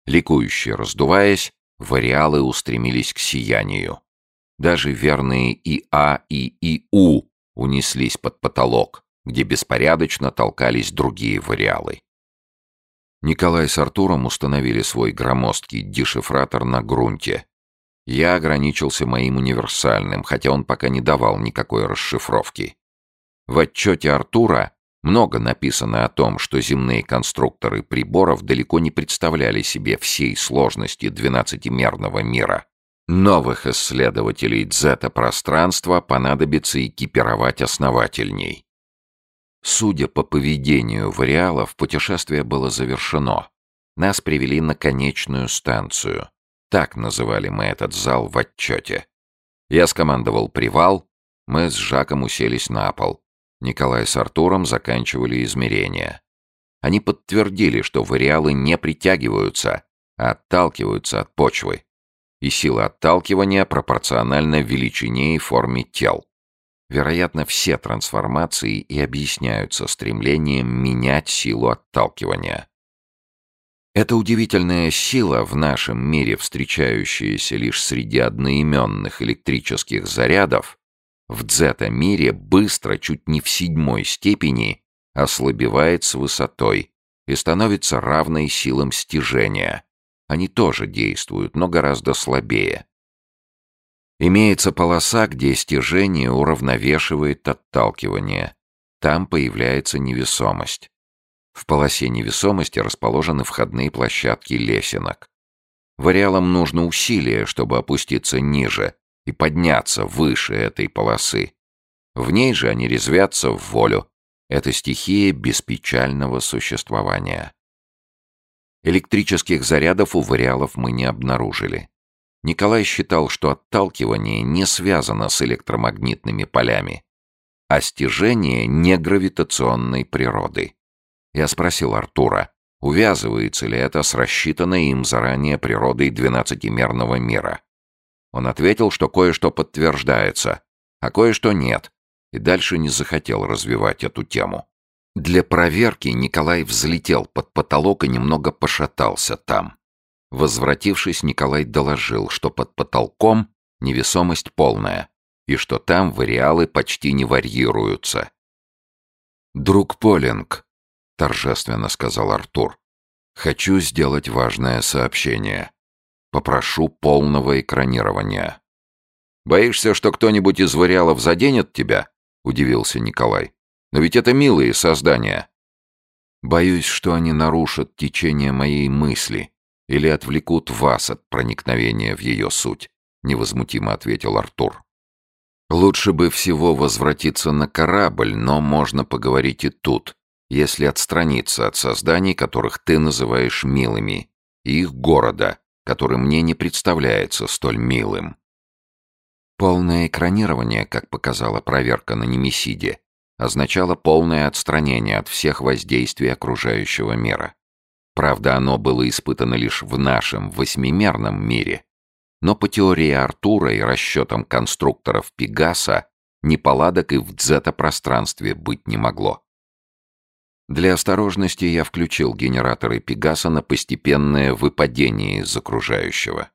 Ликующе раздуваясь, вариалы устремились к сиянию. Даже верные ИА и ИУ унеслись под потолок, где беспорядочно толкались другие вариалы. Николай с Артуром установили свой громоздкий дешифратор на грунте. Я ограничился моим универсальным, хотя он пока не давал никакой расшифровки. В отчете Артура много написано о том, что земные конструкторы приборов далеко не представляли себе всей сложности двенадцатимерного мира. Новых исследователей дзета-пространства понадобится экипировать основательней. Судя по поведению вариалов, путешествие было завершено. Нас привели на конечную станцию. Так называли мы этот зал в отчете. Я скомандовал привал, мы с Жаком уселись на пол. Николай с Артуром заканчивали измерения. Они подтвердили, что вариалы не притягиваются, а отталкиваются от почвы и сила отталкивания пропорциональна величине и форме тел. Вероятно, все трансформации и объясняются стремлением менять силу отталкивания. Эта удивительная сила, в нашем мире встречающаяся лишь среди одноименных электрических зарядов, в дзета-мире быстро, чуть не в седьмой степени, ослабевает с высотой и становится равной силам стяжения, они тоже действуют, но гораздо слабее. Имеется полоса, где стяжение уравновешивает отталкивание. Там появляется невесомость. В полосе невесомости расположены входные площадки лесенок. Вариалам нужно усилие, чтобы опуститься ниже и подняться выше этой полосы. В ней же они резвятся в волю. Это стихия беспечального существования. Электрических зарядов у вариалов мы не обнаружили. Николай считал, что отталкивание не связано с электромагнитными полями, а стяжение не гравитационной природы. Я спросил Артура, увязывается ли это с рассчитанной им заранее природой двенадцатимерного мира. Он ответил, что кое-что подтверждается, а кое-что нет, и дальше не захотел развивать эту тему. Для проверки Николай взлетел под потолок и немного пошатался там. Возвратившись, Николай доложил, что под потолком невесомость полная, и что там вариалы почти не варьируются. «Друг Полинг», — торжественно сказал Артур, — «хочу сделать важное сообщение. Попрошу полного экранирования». «Боишься, что кто-нибудь из вариалов заденет тебя?» — удивился Николай. Но ведь это милые создания. Боюсь, что они нарушат течение моей мысли или отвлекут вас от проникновения в ее суть, невозмутимо ответил Артур. Лучше бы всего возвратиться на корабль, но можно поговорить и тут, если отстраниться от созданий, которых ты называешь милыми, и их города, который мне не представляется столь милым. Полное экранирование, как показала проверка на Немесиде, означало полное отстранение от всех воздействий окружающего мира. Правда, оно было испытано лишь в нашем восьмимерном мире. Но по теории Артура и расчетам конструкторов Пегаса неполадок и в дзета-пространстве быть не могло. Для осторожности я включил генераторы Пегаса на постепенное выпадение из окружающего.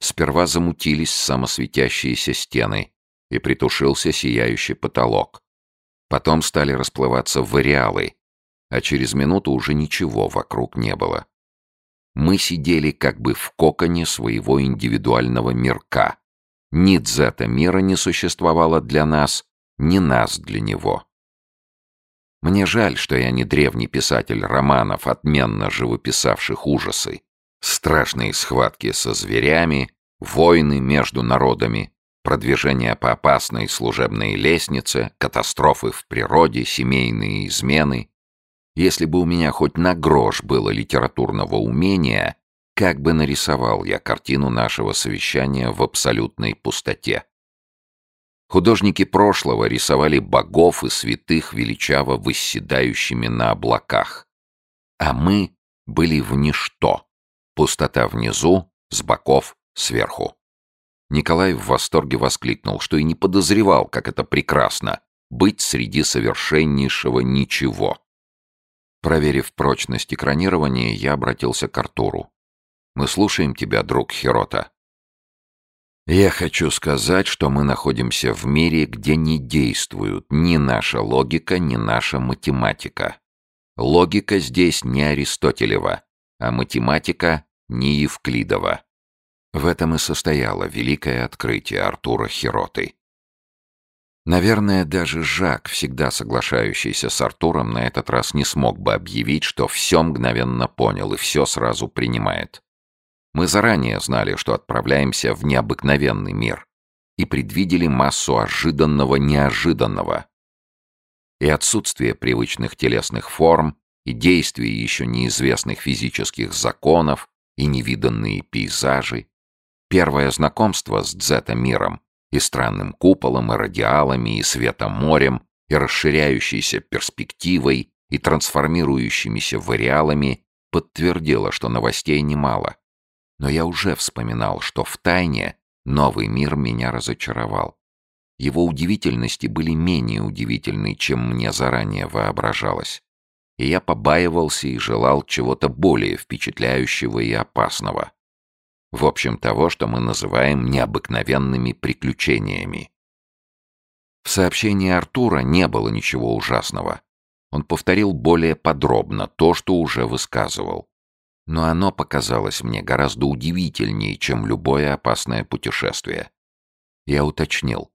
Сперва замутились самосветящиеся стены и притушился сияющий потолок. Потом стали расплываться вариалы, а через минуту уже ничего вокруг не было. Мы сидели как бы в коконе своего индивидуального мирка. Ни дзета мира не существовало для нас, ни нас для него. Мне жаль, что я не древний писатель романов, отменно живописавших ужасы. Страшные схватки со зверями, войны между народами, продвижение по опасной служебной лестнице, катастрофы в природе, семейные измены. Если бы у меня хоть на грош было литературного умения, как бы нарисовал я картину нашего совещания в абсолютной пустоте. Художники прошлого рисовали богов и святых величаво восседающими на облаках. А мы были в ничто. Пустота внизу, с боков, сверху. Николай в восторге воскликнул, что и не подозревал, как это прекрасно — быть среди совершеннейшего ничего. Проверив прочность экранирования, я обратился к Артуру. Мы слушаем тебя, друг Хирота. Я хочу сказать, что мы находимся в мире, где не действуют ни наша логика, ни наша математика. Логика здесь не Аристотелева, а математика не Евклидова. В этом и состояло великое открытие Артура Хироты. Наверное, даже Жак, всегда соглашающийся с Артуром, на этот раз не смог бы объявить, что все мгновенно понял и все сразу принимает. Мы заранее знали, что отправляемся в необыкновенный мир и предвидели массу ожиданного неожиданного. И отсутствие привычных телесных форм, и действий еще неизвестных физических законов, и невиданные пейзажи. Первое знакомство с дзета-миром и странным куполом, и радиалами, и светом морем, и расширяющейся перспективой, и трансформирующимися вариалами подтвердило, что новостей немало. Но я уже вспоминал, что в тайне новый мир меня разочаровал. Его удивительности были менее удивительны, чем мне заранее воображалось. И я побаивался и желал чего-то более впечатляющего и опасного. В общем, того, что мы называем необыкновенными приключениями. В сообщении Артура не было ничего ужасного. Он повторил более подробно то, что уже высказывал но оно показалось мне гораздо удивительнее, чем любое опасное путешествие. Я уточнил.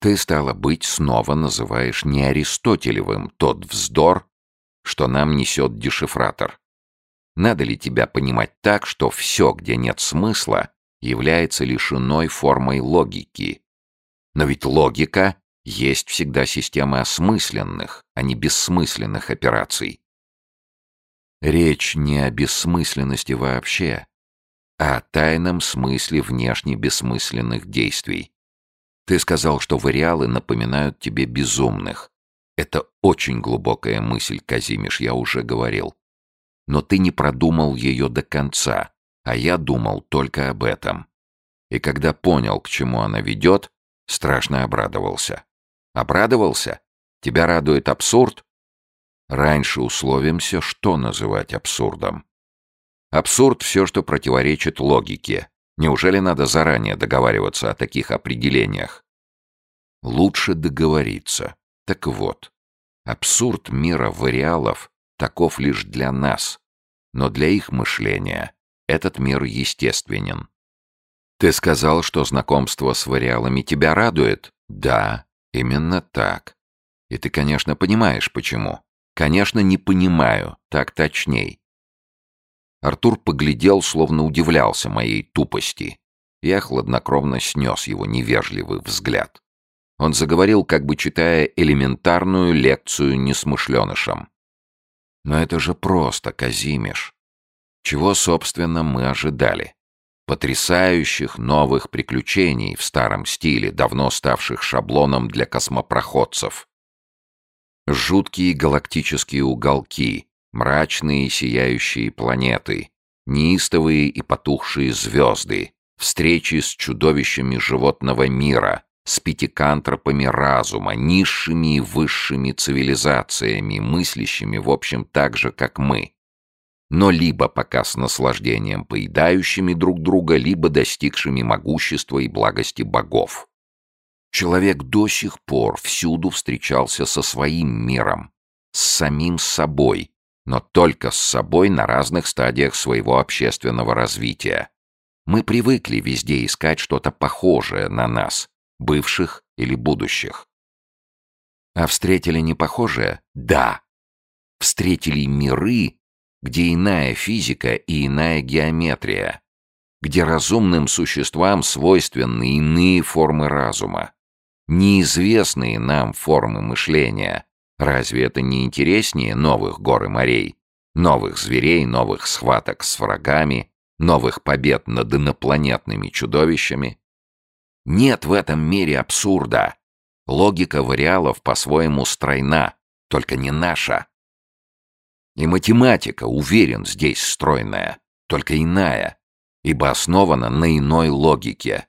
Ты, стало быть, снова называешь не Аристотелевым тот вздор, что нам несет дешифратор. Надо ли тебя понимать так, что все, где нет смысла, является лишь иной формой логики? Но ведь логика есть всегда система осмысленных, а не бессмысленных операций. Речь не о бессмысленности вообще, а о тайном смысле внешне бессмысленных действий. Ты сказал, что вариалы напоминают тебе безумных. Это очень глубокая мысль, Казимиш, я уже говорил. Но ты не продумал ее до конца, а я думал только об этом. И когда понял, к чему она ведет, страшно обрадовался. Обрадовался? Тебя радует абсурд? Раньше условимся, что называть абсурдом. Абсурд — все, что противоречит логике. Неужели надо заранее договариваться о таких определениях? Лучше договориться. Так вот, абсурд мира вариалов таков лишь для нас, но для их мышления этот мир естественен. Ты сказал, что знакомство с вариалами тебя радует? Да, именно так. И ты, конечно, понимаешь, почему. Конечно, не понимаю, так точней. Артур поглядел, словно удивлялся моей тупости. Я хладнокровно снес его невежливый взгляд. Он заговорил, как бы читая элементарную лекцию несмышленышам. Но это же просто, Казимиш. Чего, собственно, мы ожидали? Потрясающих новых приключений в старом стиле, давно ставших шаблоном для космопроходцев. Жуткие галактические уголки, мрачные сияющие планеты, неистовые и потухшие звезды, встречи с чудовищами животного мира, с пятикантропами разума, низшими и высшими цивилизациями, мыслящими, в общем, так же, как мы. Но либо пока с наслаждением поедающими друг друга, либо достигшими могущества и благости богов. Человек до сих пор всюду встречался со своим миром, с самим собой, но только с собой на разных стадиях своего общественного развития. Мы привыкли везде искать что-то похожее на нас, бывших или будущих. А встретили непохожее? Да. Встретили миры, где иная физика и иная геометрия, где разумным существам свойственны иные формы разума неизвестные нам формы мышления. Разве это не интереснее новых гор и морей, новых зверей, новых схваток с врагами, новых побед над инопланетными чудовищами? Нет в этом мире абсурда. Логика вариалов по-своему стройна, только не наша. И математика, уверен, здесь стройная, только иная, ибо основана на иной логике.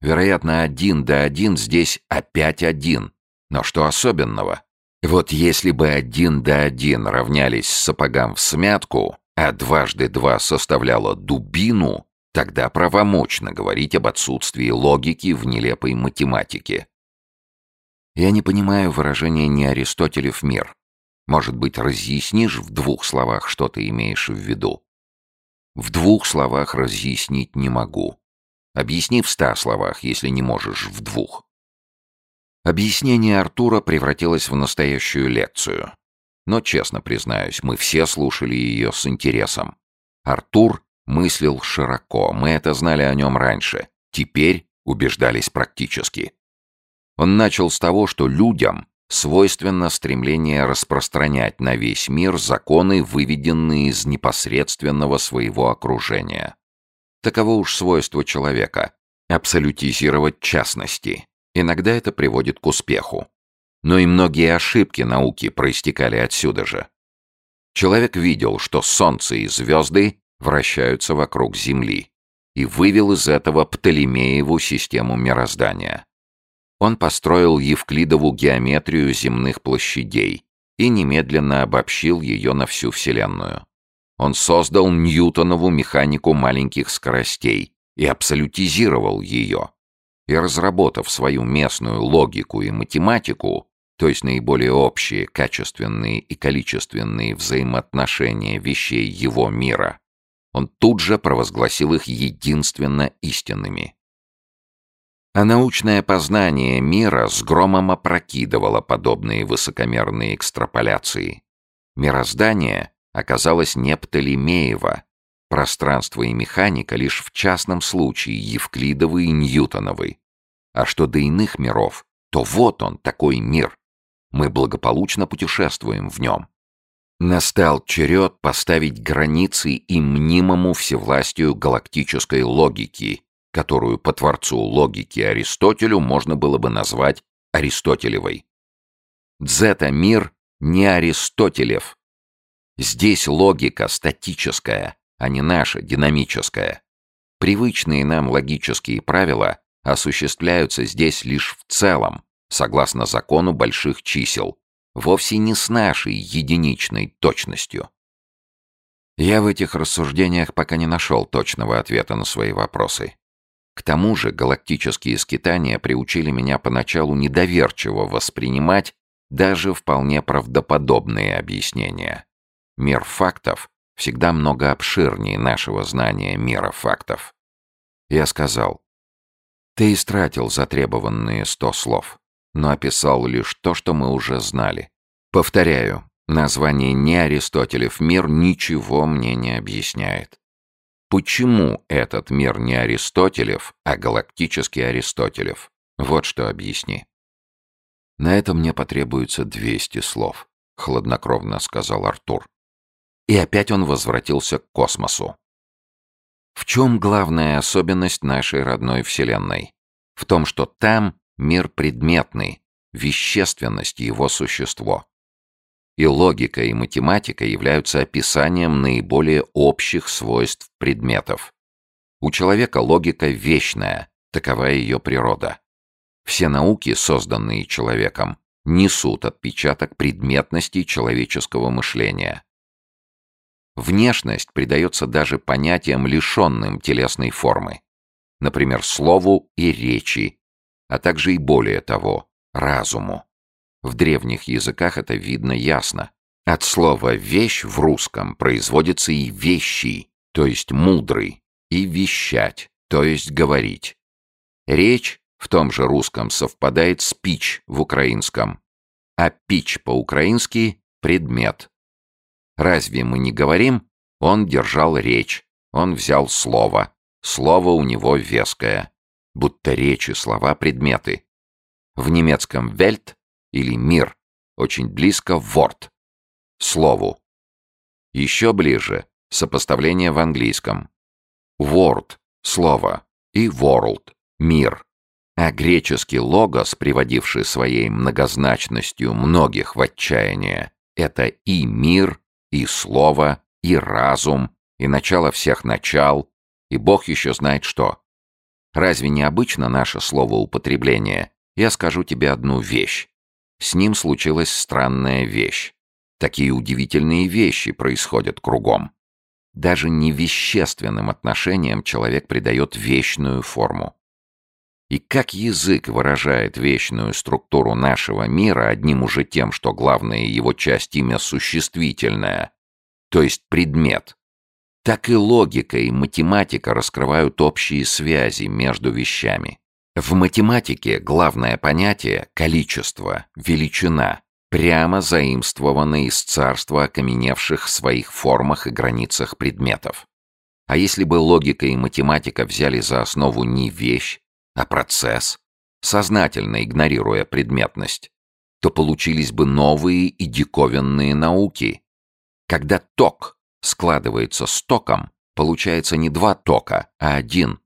Вероятно, один да один здесь опять один. Но что особенного? Вот если бы один да один равнялись сапогам в смятку, а дважды два составляло дубину, тогда правомочно говорить об отсутствии логики в нелепой математике. Я не понимаю выражения «не Аристотелев мир». Может быть, разъяснишь в двух словах, что ты имеешь в виду? В двух словах разъяснить не могу. Объясни в ста словах, если не можешь в двух. Объяснение Артура превратилось в настоящую лекцию. Но, честно признаюсь, мы все слушали ее с интересом. Артур мыслил широко, мы это знали о нем раньше, теперь убеждались практически. Он начал с того, что людям свойственно стремление распространять на весь мир законы, выведенные из непосредственного своего окружения. Таково уж свойство человека — абсолютизировать частности. Иногда это приводит к успеху. Но и многие ошибки науки проистекали отсюда же. Человек видел, что Солнце и звезды вращаются вокруг Земли, и вывел из этого Птолемееву систему мироздания. Он построил Евклидову геометрию земных площадей и немедленно обобщил ее на всю Вселенную. Он создал Ньютонову механику маленьких скоростей и абсолютизировал ее. И разработав свою местную логику и математику, то есть наиболее общие качественные и количественные взаимоотношения вещей его мира, он тут же провозгласил их единственно истинными. А научное познание мира с громом опрокидывало подобные высокомерные экстраполяции. Мироздание оказалось не Птолемеево, пространство и механика лишь в частном случае Евклидовы и Ньютоновы. А что до иных миров, то вот он, такой мир. Мы благополучно путешествуем в нем. Настал черед поставить границы и мнимому всевластию галактической логики, которую по творцу логики Аристотелю можно было бы назвать Аристотелевой. Дзета-мир не Аристотелев. Здесь логика статическая, а не наша, динамическая. Привычные нам логические правила осуществляются здесь лишь в целом, согласно закону больших чисел, вовсе не с нашей единичной точностью. Я в этих рассуждениях пока не нашел точного ответа на свои вопросы. К тому же галактические скитания приучили меня поначалу недоверчиво воспринимать даже вполне правдоподобные объяснения. Мир фактов всегда много обширнее нашего знания мира фактов. Я сказал, ты истратил затребованные сто слов, но описал лишь то, что мы уже знали. Повторяю, название не Аристотелев мир ничего мне не объясняет. Почему этот мир не Аристотелев, а галактический Аристотелев? Вот что объясни. На это мне потребуется 200 слов, хладнокровно сказал Артур. И опять он возвратился к космосу. В чем главная особенность нашей родной Вселенной? В том, что там мир предметный, вещественность его существо и логика и математика являются описанием наиболее общих свойств предметов. У человека логика вечная, такова ее природа. Все науки, созданные человеком, несут отпечаток предметности человеческого мышления. Внешность придается даже понятиям, лишенным телесной формы. Например, слову и речи, а также и более того, разуму. В древних языках это видно ясно. От слова «вещь» в русском производится и «вещи», то есть «мудрый», и «вещать», то есть «говорить». Речь в том же русском совпадает с «пич» в украинском, а «пич» по-украински — «предмет». Разве мы не говорим «он держал речь», «он взял слово», слово у него веское, будто речи слова — предметы. В немецком «вельт» или мир, очень близко word, слову. Еще ближе сопоставление в английском. Word — слово и world — мир. А греческий логос, приводивший своей многозначностью многих в отчаяние, это и мир, и слово, и разум, и начало всех начал, и Бог еще знает что. Разве не обычно наше словоупотребление? Я скажу тебе одну вещь. С ним случилась странная вещь. Такие удивительные вещи происходят кругом. даже невещественным отношениям человек придает вечную форму. И как язык выражает вечную структуру нашего мира одним уже тем, что главная его часть имя существительное, то есть предмет, так и логика и математика раскрывают общие связи между вещами. В математике главное понятие – количество, величина, прямо заимствовано из царства окаменевших в своих формах и границах предметов. А если бы логика и математика взяли за основу не вещь, а процесс, сознательно игнорируя предметность, то получились бы новые и диковинные науки. Когда ток складывается с током, получается не два тока, а один.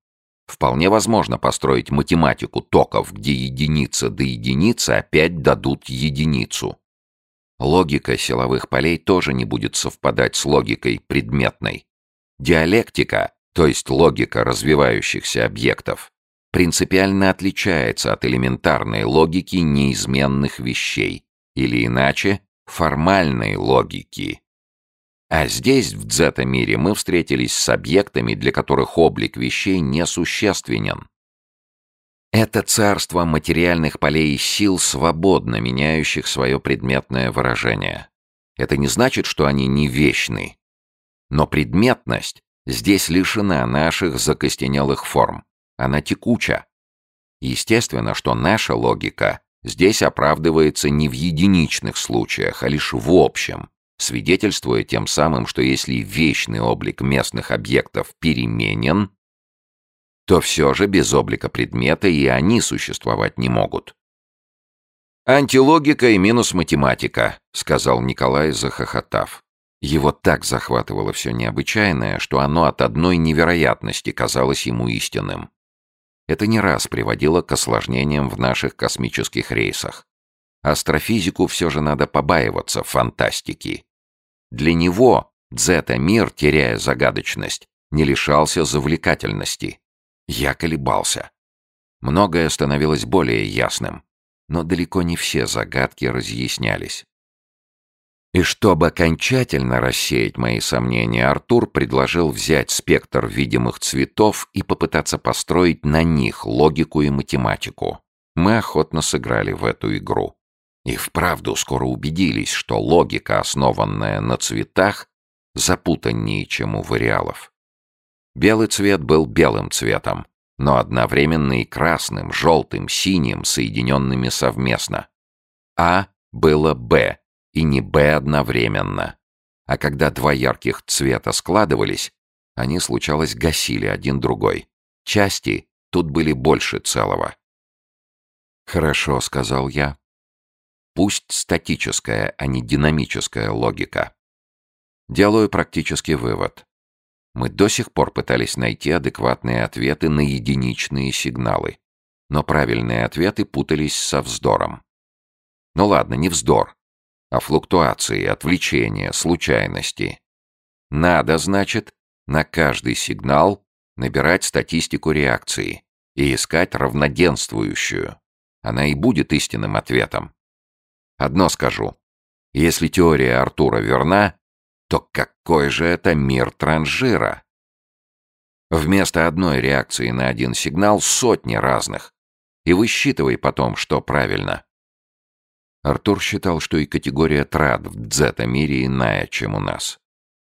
Вполне возможно построить математику токов, где единица до единицы опять дадут единицу. Логика силовых полей тоже не будет совпадать с логикой предметной. Диалектика, то есть логика развивающихся объектов, принципиально отличается от элементарной логики неизменных вещей, или иначе, формальной логики. А здесь, в дзета-мире, мы встретились с объектами, для которых облик вещей несущественен. Это царство материальных полей и сил, свободно меняющих свое предметное выражение. Это не значит, что они не вечны. Но предметность здесь лишена наших закостенелых форм. Она текуча. Естественно, что наша логика здесь оправдывается не в единичных случаях, а лишь в общем, свидетельствуя тем самым, что если вечный облик местных объектов переменен, то все же без облика предмета и они существовать не могут. «Антилогика и минус математика», — сказал Николай, захохотав. Его так захватывало все необычайное, что оно от одной невероятности казалось ему истинным. Это не раз приводило к осложнениям в наших космических рейсах. Астрофизику все же надо побаиваться фантастики. Для него Дзета-мир, теряя загадочность, не лишался завлекательности. Я колебался. Многое становилось более ясным, но далеко не все загадки разъяснялись. И чтобы окончательно рассеять мои сомнения, Артур предложил взять спектр видимых цветов и попытаться построить на них логику и математику. Мы охотно сыграли в эту игру. И вправду скоро убедились, что логика, основанная на цветах, запутаннее, чем у вариалов. Белый цвет был белым цветом, но одновременно и красным, желтым, синим, соединенными совместно. А было Б, и не Б одновременно. А когда два ярких цвета складывались, они, случалось, гасили один другой. Части тут были больше целого. «Хорошо», — сказал я. «Пусть статическая, а не динамическая логика. Делаю практический вывод. Мы до сих пор пытались найти адекватные ответы на единичные сигналы, но правильные ответы путались со вздором. Ну ладно, не вздор, а флуктуации, отвлечения, случайности. Надо, значит, на каждый сигнал набирать статистику реакции и искать равноденствующую. Она и будет истинным ответом. Одно скажу. Если теория Артура верна, то какой же это мир транжира? Вместо одной реакции на один сигнал сотни разных. И высчитывай потом, что правильно. Артур считал, что и категория трад в дзета-мире иная, чем у нас.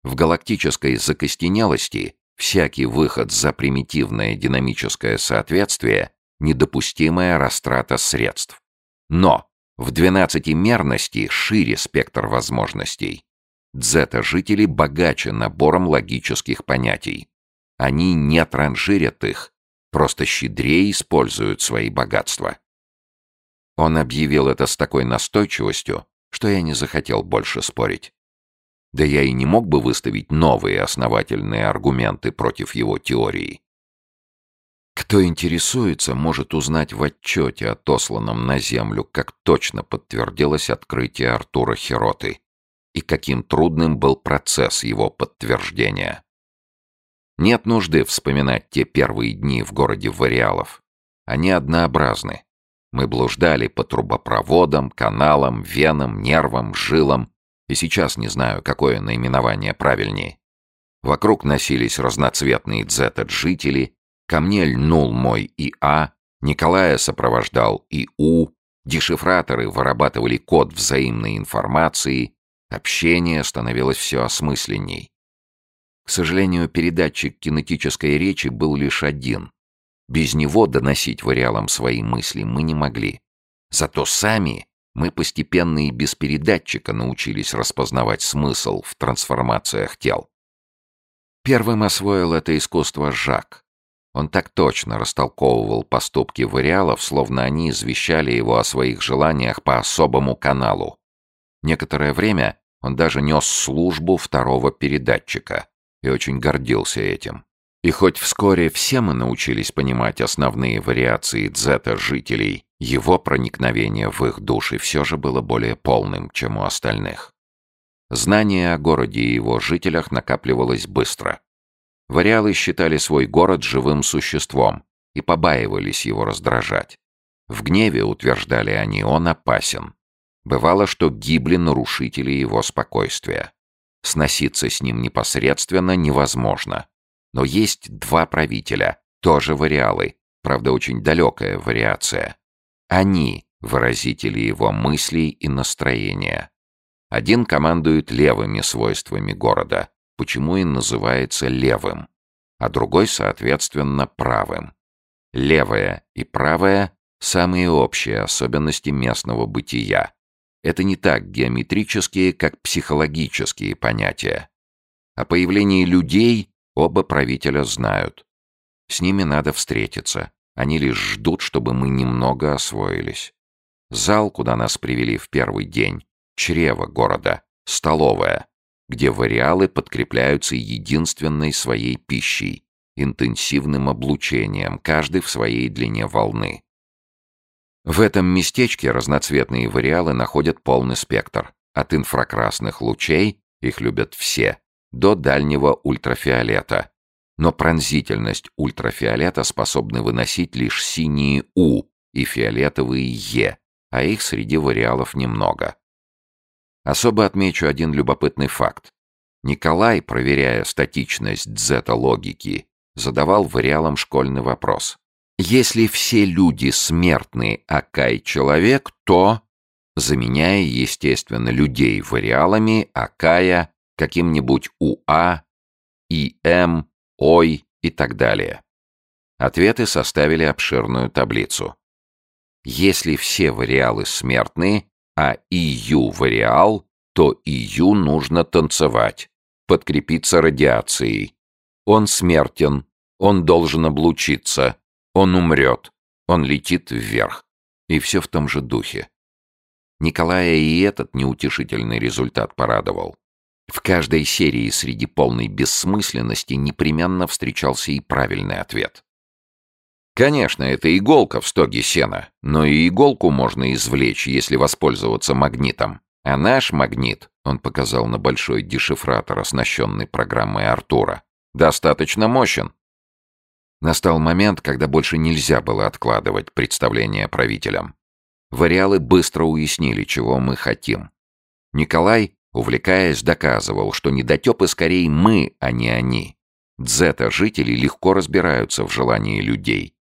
В галактической закостенелости всякий выход за примитивное динамическое соответствие — недопустимая растрата средств. Но в двенадцатимерности шире спектр возможностей. Дзета-жители богаче набором логических понятий. Они не транжирят их, просто щедрее используют свои богатства. Он объявил это с такой настойчивостью, что я не захотел больше спорить. Да я и не мог бы выставить новые основательные аргументы против его теории. Кто интересуется, может узнать в отчете, отосланном на Землю, как точно подтвердилось открытие Артура Хероты и каким трудным был процесс его подтверждения. Нет нужды вспоминать те первые дни в городе Вариалов. Они однообразны. Мы блуждали по трубопроводам, каналам, венам, нервам, жилам, и сейчас не знаю, какое наименование правильнее. Вокруг носились разноцветные дзета-жители, ко мне льнул мой ИА, Николая сопровождал ИУ, дешифраторы вырабатывали код взаимной информации, общение становилось все осмысленней. К сожалению, передатчик кинетической речи был лишь один. Без него доносить вариалам свои мысли мы не могли. Зато сами мы постепенно и без передатчика научились распознавать смысл в трансформациях тел. Первым освоил это искусство Жак. Он так точно растолковывал поступки вариалов, словно они извещали его о своих желаниях по особому каналу. Некоторое время он даже нес службу второго передатчика и очень гордился этим. И хоть вскоре все мы научились понимать основные вариации дзета жителей, его проникновение в их души все же было более полным, чем у остальных. Знание о городе и его жителях накапливалось быстро. Вариалы считали свой город живым существом и побаивались его раздражать. В гневе, утверждали они, он опасен. Бывало, что гибли нарушители его спокойствия. Сноситься с ним непосредственно невозможно. Но есть два правителя, тоже вариалы, правда очень далекая вариация. Они — выразители его мыслей и настроения. Один командует левыми свойствами города, почему и называется левым, а другой, соответственно, правым. Левое и правое — самые общие особенности местного бытия, это не так геометрические, как психологические понятия. О появлении людей оба правителя знают. С ними надо встретиться. Они лишь ждут, чтобы мы немного освоились. Зал, куда нас привели в первый день, чрево города, столовая, где вариалы подкрепляются единственной своей пищей, интенсивным облучением, каждый в своей длине волны. В этом местечке разноцветные вариалы находят полный спектр. От инфракрасных лучей, их любят все, до дальнего ультрафиолета. Но пронзительность ультрафиолета способны выносить лишь синие У и фиолетовые Е, а их среди вариалов немного. Особо отмечу один любопытный факт. Николай, проверяя статичность дзета-логики, задавал вариалам школьный вопрос. Если все люди смертны, а Кай человек, то, заменяя, естественно, людей вариалами, а Кая каким-нибудь УА, ИМ, ОЙ и так далее. Ответы составили обширную таблицу. Если все вариалы смертны, а ИЮ вариал, то ИЮ нужно танцевать, подкрепиться радиацией. Он смертен, он должен облучиться, он умрет. Он летит вверх. И все в том же духе. Николая и этот неутешительный результат порадовал. В каждой серии среди полной бессмысленности непременно встречался и правильный ответ. Конечно, это иголка в стоге сена, но и иголку можно извлечь, если воспользоваться магнитом. А наш магнит, он показал на большой дешифратор, оснащенный программой Артура, достаточно мощен. Настал момент, когда больше нельзя было откладывать представление правителям. Вариалы быстро уяснили, чего мы хотим. Николай, увлекаясь, доказывал, что недотепы скорее мы, а не они. Дзета-жители легко разбираются в желании людей.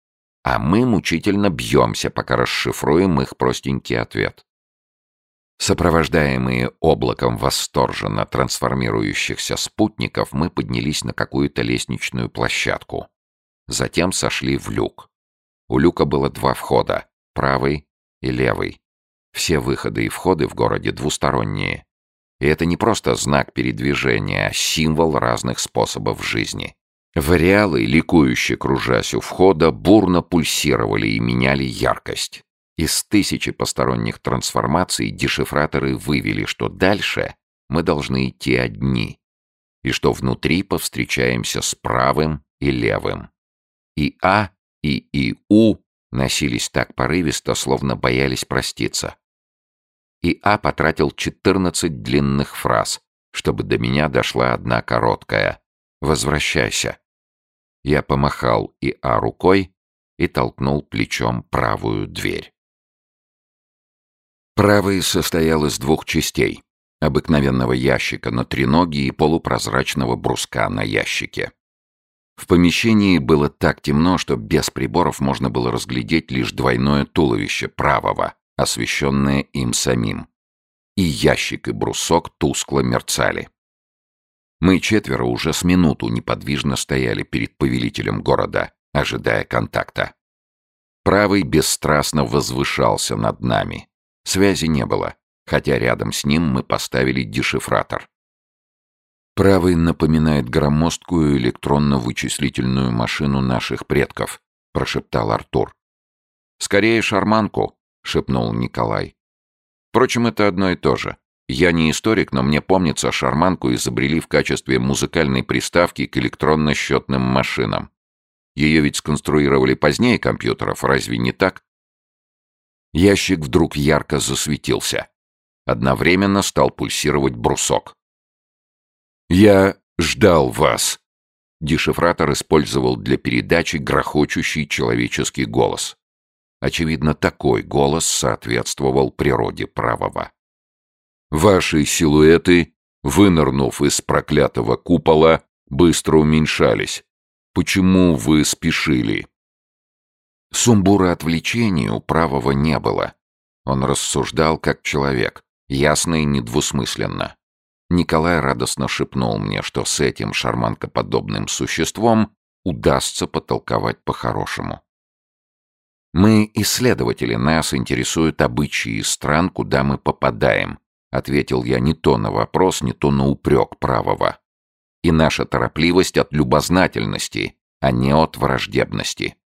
А мы мучительно бьемся, пока расшифруем их простенький ответ. Сопровождаемые облаком восторженно трансформирующихся спутников, мы поднялись на какую-то лестничную площадку. Затем сошли в люк. У люка было два входа — правый и левый. Все выходы и входы в городе двусторонние. И это не просто знак передвижения, а символ разных способов жизни. Вариалы, ликующе кружась у входа, бурно пульсировали и меняли яркость. Из тысячи посторонних трансформаций дешифраторы вывели, что дальше мы должны идти одни, и что внутри повстречаемся с правым и левым. И А, и ИУ носились так порывисто, словно боялись проститься. И А потратил 14 длинных фраз, чтобы до меня дошла одна короткая. «Возвращайся». Я помахал И А рукой и толкнул плечом правую дверь. Правый состоял из двух частей. обыкновенного ящика на треноге и полупрозрачного бруска на ящике. В помещении было так темно, что без приборов можно было разглядеть лишь двойное туловище правого, освещенное им самим. И ящик и брусок тускло мерцали. Мы четверо уже с минуту неподвижно стояли перед повелителем города, ожидая контакта. Правый бесстрастно возвышался над нами. Связи не было, хотя рядом с ним мы поставили дешифратор. Правый напоминает громоздкую электронно-вычислительную машину наших предков, прошептал Артур. Скорее шарманку, шепнул Николай. Впрочем, это одно и то же. Я не историк, но мне помнится, шарманку изобрели в качестве музыкальной приставки к электронно-счетным машинам. Ее ведь сконструировали позднее компьютеров, разве не так? Ящик вдруг ярко засветился. Одновременно стал пульсировать брусок. «Я ждал вас!» Дешифратор использовал для передачи грохочущий человеческий голос. Очевидно, такой голос соответствовал природе правого. «Ваши силуэты, вынырнув из проклятого купола, быстро уменьшались. Почему вы спешили?» Сумбура отвлечения у правого не было. Он рассуждал как человек, ясно и недвусмысленно. Николай радостно шепнул мне, что с этим шарманкоподобным существом удастся потолковать по-хорошему. «Мы исследователи, нас интересуют обычаи стран, куда мы попадаем», ответил я не то на вопрос, не то на упрек правого. «И наша торопливость от любознательности, а не от враждебности».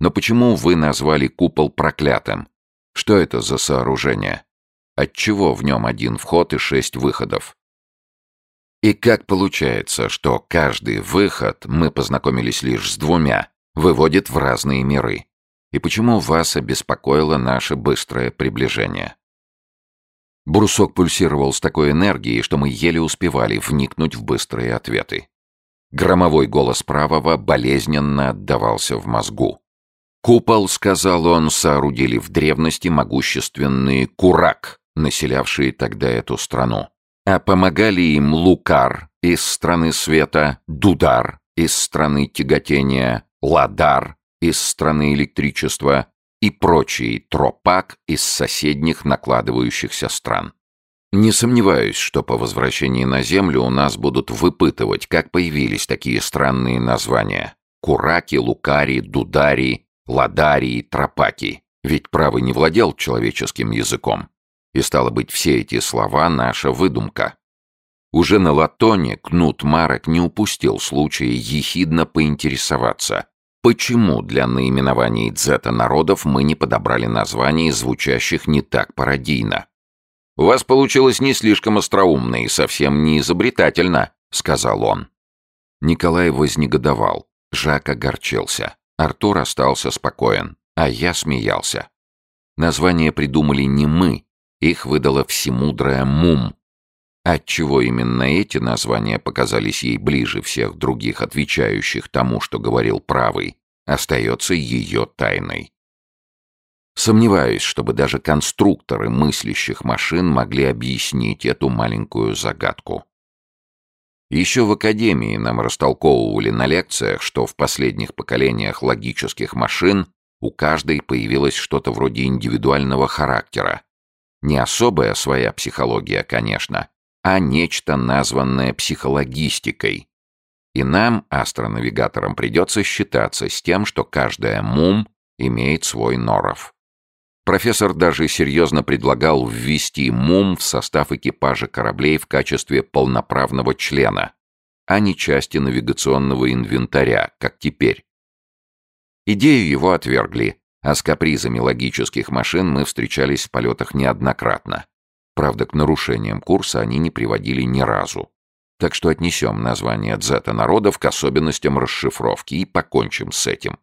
Но почему вы назвали купол проклятым? Что это за сооружение? Отчего в нем один вход и шесть выходов? И как получается, что каждый выход, мы познакомились лишь с двумя, выводит в разные миры? И почему вас обеспокоило наше быстрое приближение? Брусок пульсировал с такой энергией, что мы еле успевали вникнуть в быстрые ответы. Громовой голос правого болезненно отдавался в мозгу. Купол, сказал он, соорудили в древности могущественные Курак, населявшие тогда эту страну. А помогали им Лукар из страны света, Дудар из страны тяготения, Ладар из страны электричества и прочие Тропак из соседних накладывающихся стран. Не сомневаюсь, что по возвращении на Землю у нас будут выпытывать, как появились такие странные названия. Кураки, Лукари, Дудари, Ладарии, Тропаки, ведь правый не владел человеческим языком. И стало быть, все эти слова — наша выдумка. Уже на латоне Кнут Марок не упустил случая ехидно поинтересоваться, почему для наименований дзета народов мы не подобрали названий, звучащих не так пародийно. «У вас получилось не слишком остроумно и совсем не изобретательно», — сказал он. Николай вознегодовал, Жак огорчился. Артур остался спокоен, а я смеялся. Название придумали не мы, их выдала всемудрая Мум. Отчего именно эти названия показались ей ближе всех других, отвечающих тому, что говорил правый, остается ее тайной. Сомневаюсь, чтобы даже конструкторы мыслящих машин могли объяснить эту маленькую загадку. Еще в академии нам растолковывали на лекциях, что в последних поколениях логических машин у каждой появилось что-то вроде индивидуального характера. Не особая своя психология, конечно, а нечто, названное психологистикой. И нам, астронавигаторам, придется считаться с тем, что каждая мум имеет свой норов. Профессор даже серьезно предлагал ввести МУМ в состав экипажа кораблей в качестве полноправного члена, а не части навигационного инвентаря, как теперь. Идею его отвергли, а с капризами логических машин мы встречались в полетах неоднократно. Правда, к нарушениям курса они не приводили ни разу. Так что отнесем название дзета народов к особенностям расшифровки и покончим с этим.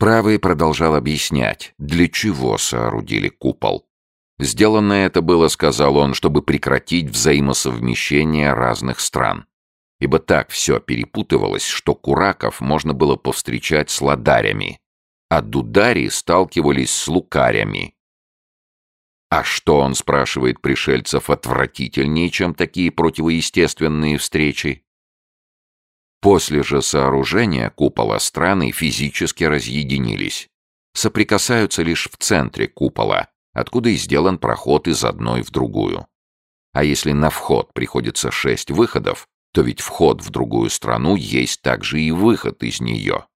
Правый продолжал объяснять, для чего соорудили купол. Сделано это было, сказал он, чтобы прекратить взаимосовмещение разных стран. Ибо так все перепутывалось, что кураков можно было повстречать с ладарями, а дудари сталкивались с лукарями. А что, он спрашивает пришельцев, отвратительнее, чем такие противоестественные встречи? После же сооружения купола страны физически разъединились. Соприкасаются лишь в центре купола, откуда и сделан проход из одной в другую. А если на вход приходится шесть выходов, то ведь вход в другую страну есть также и выход из нее.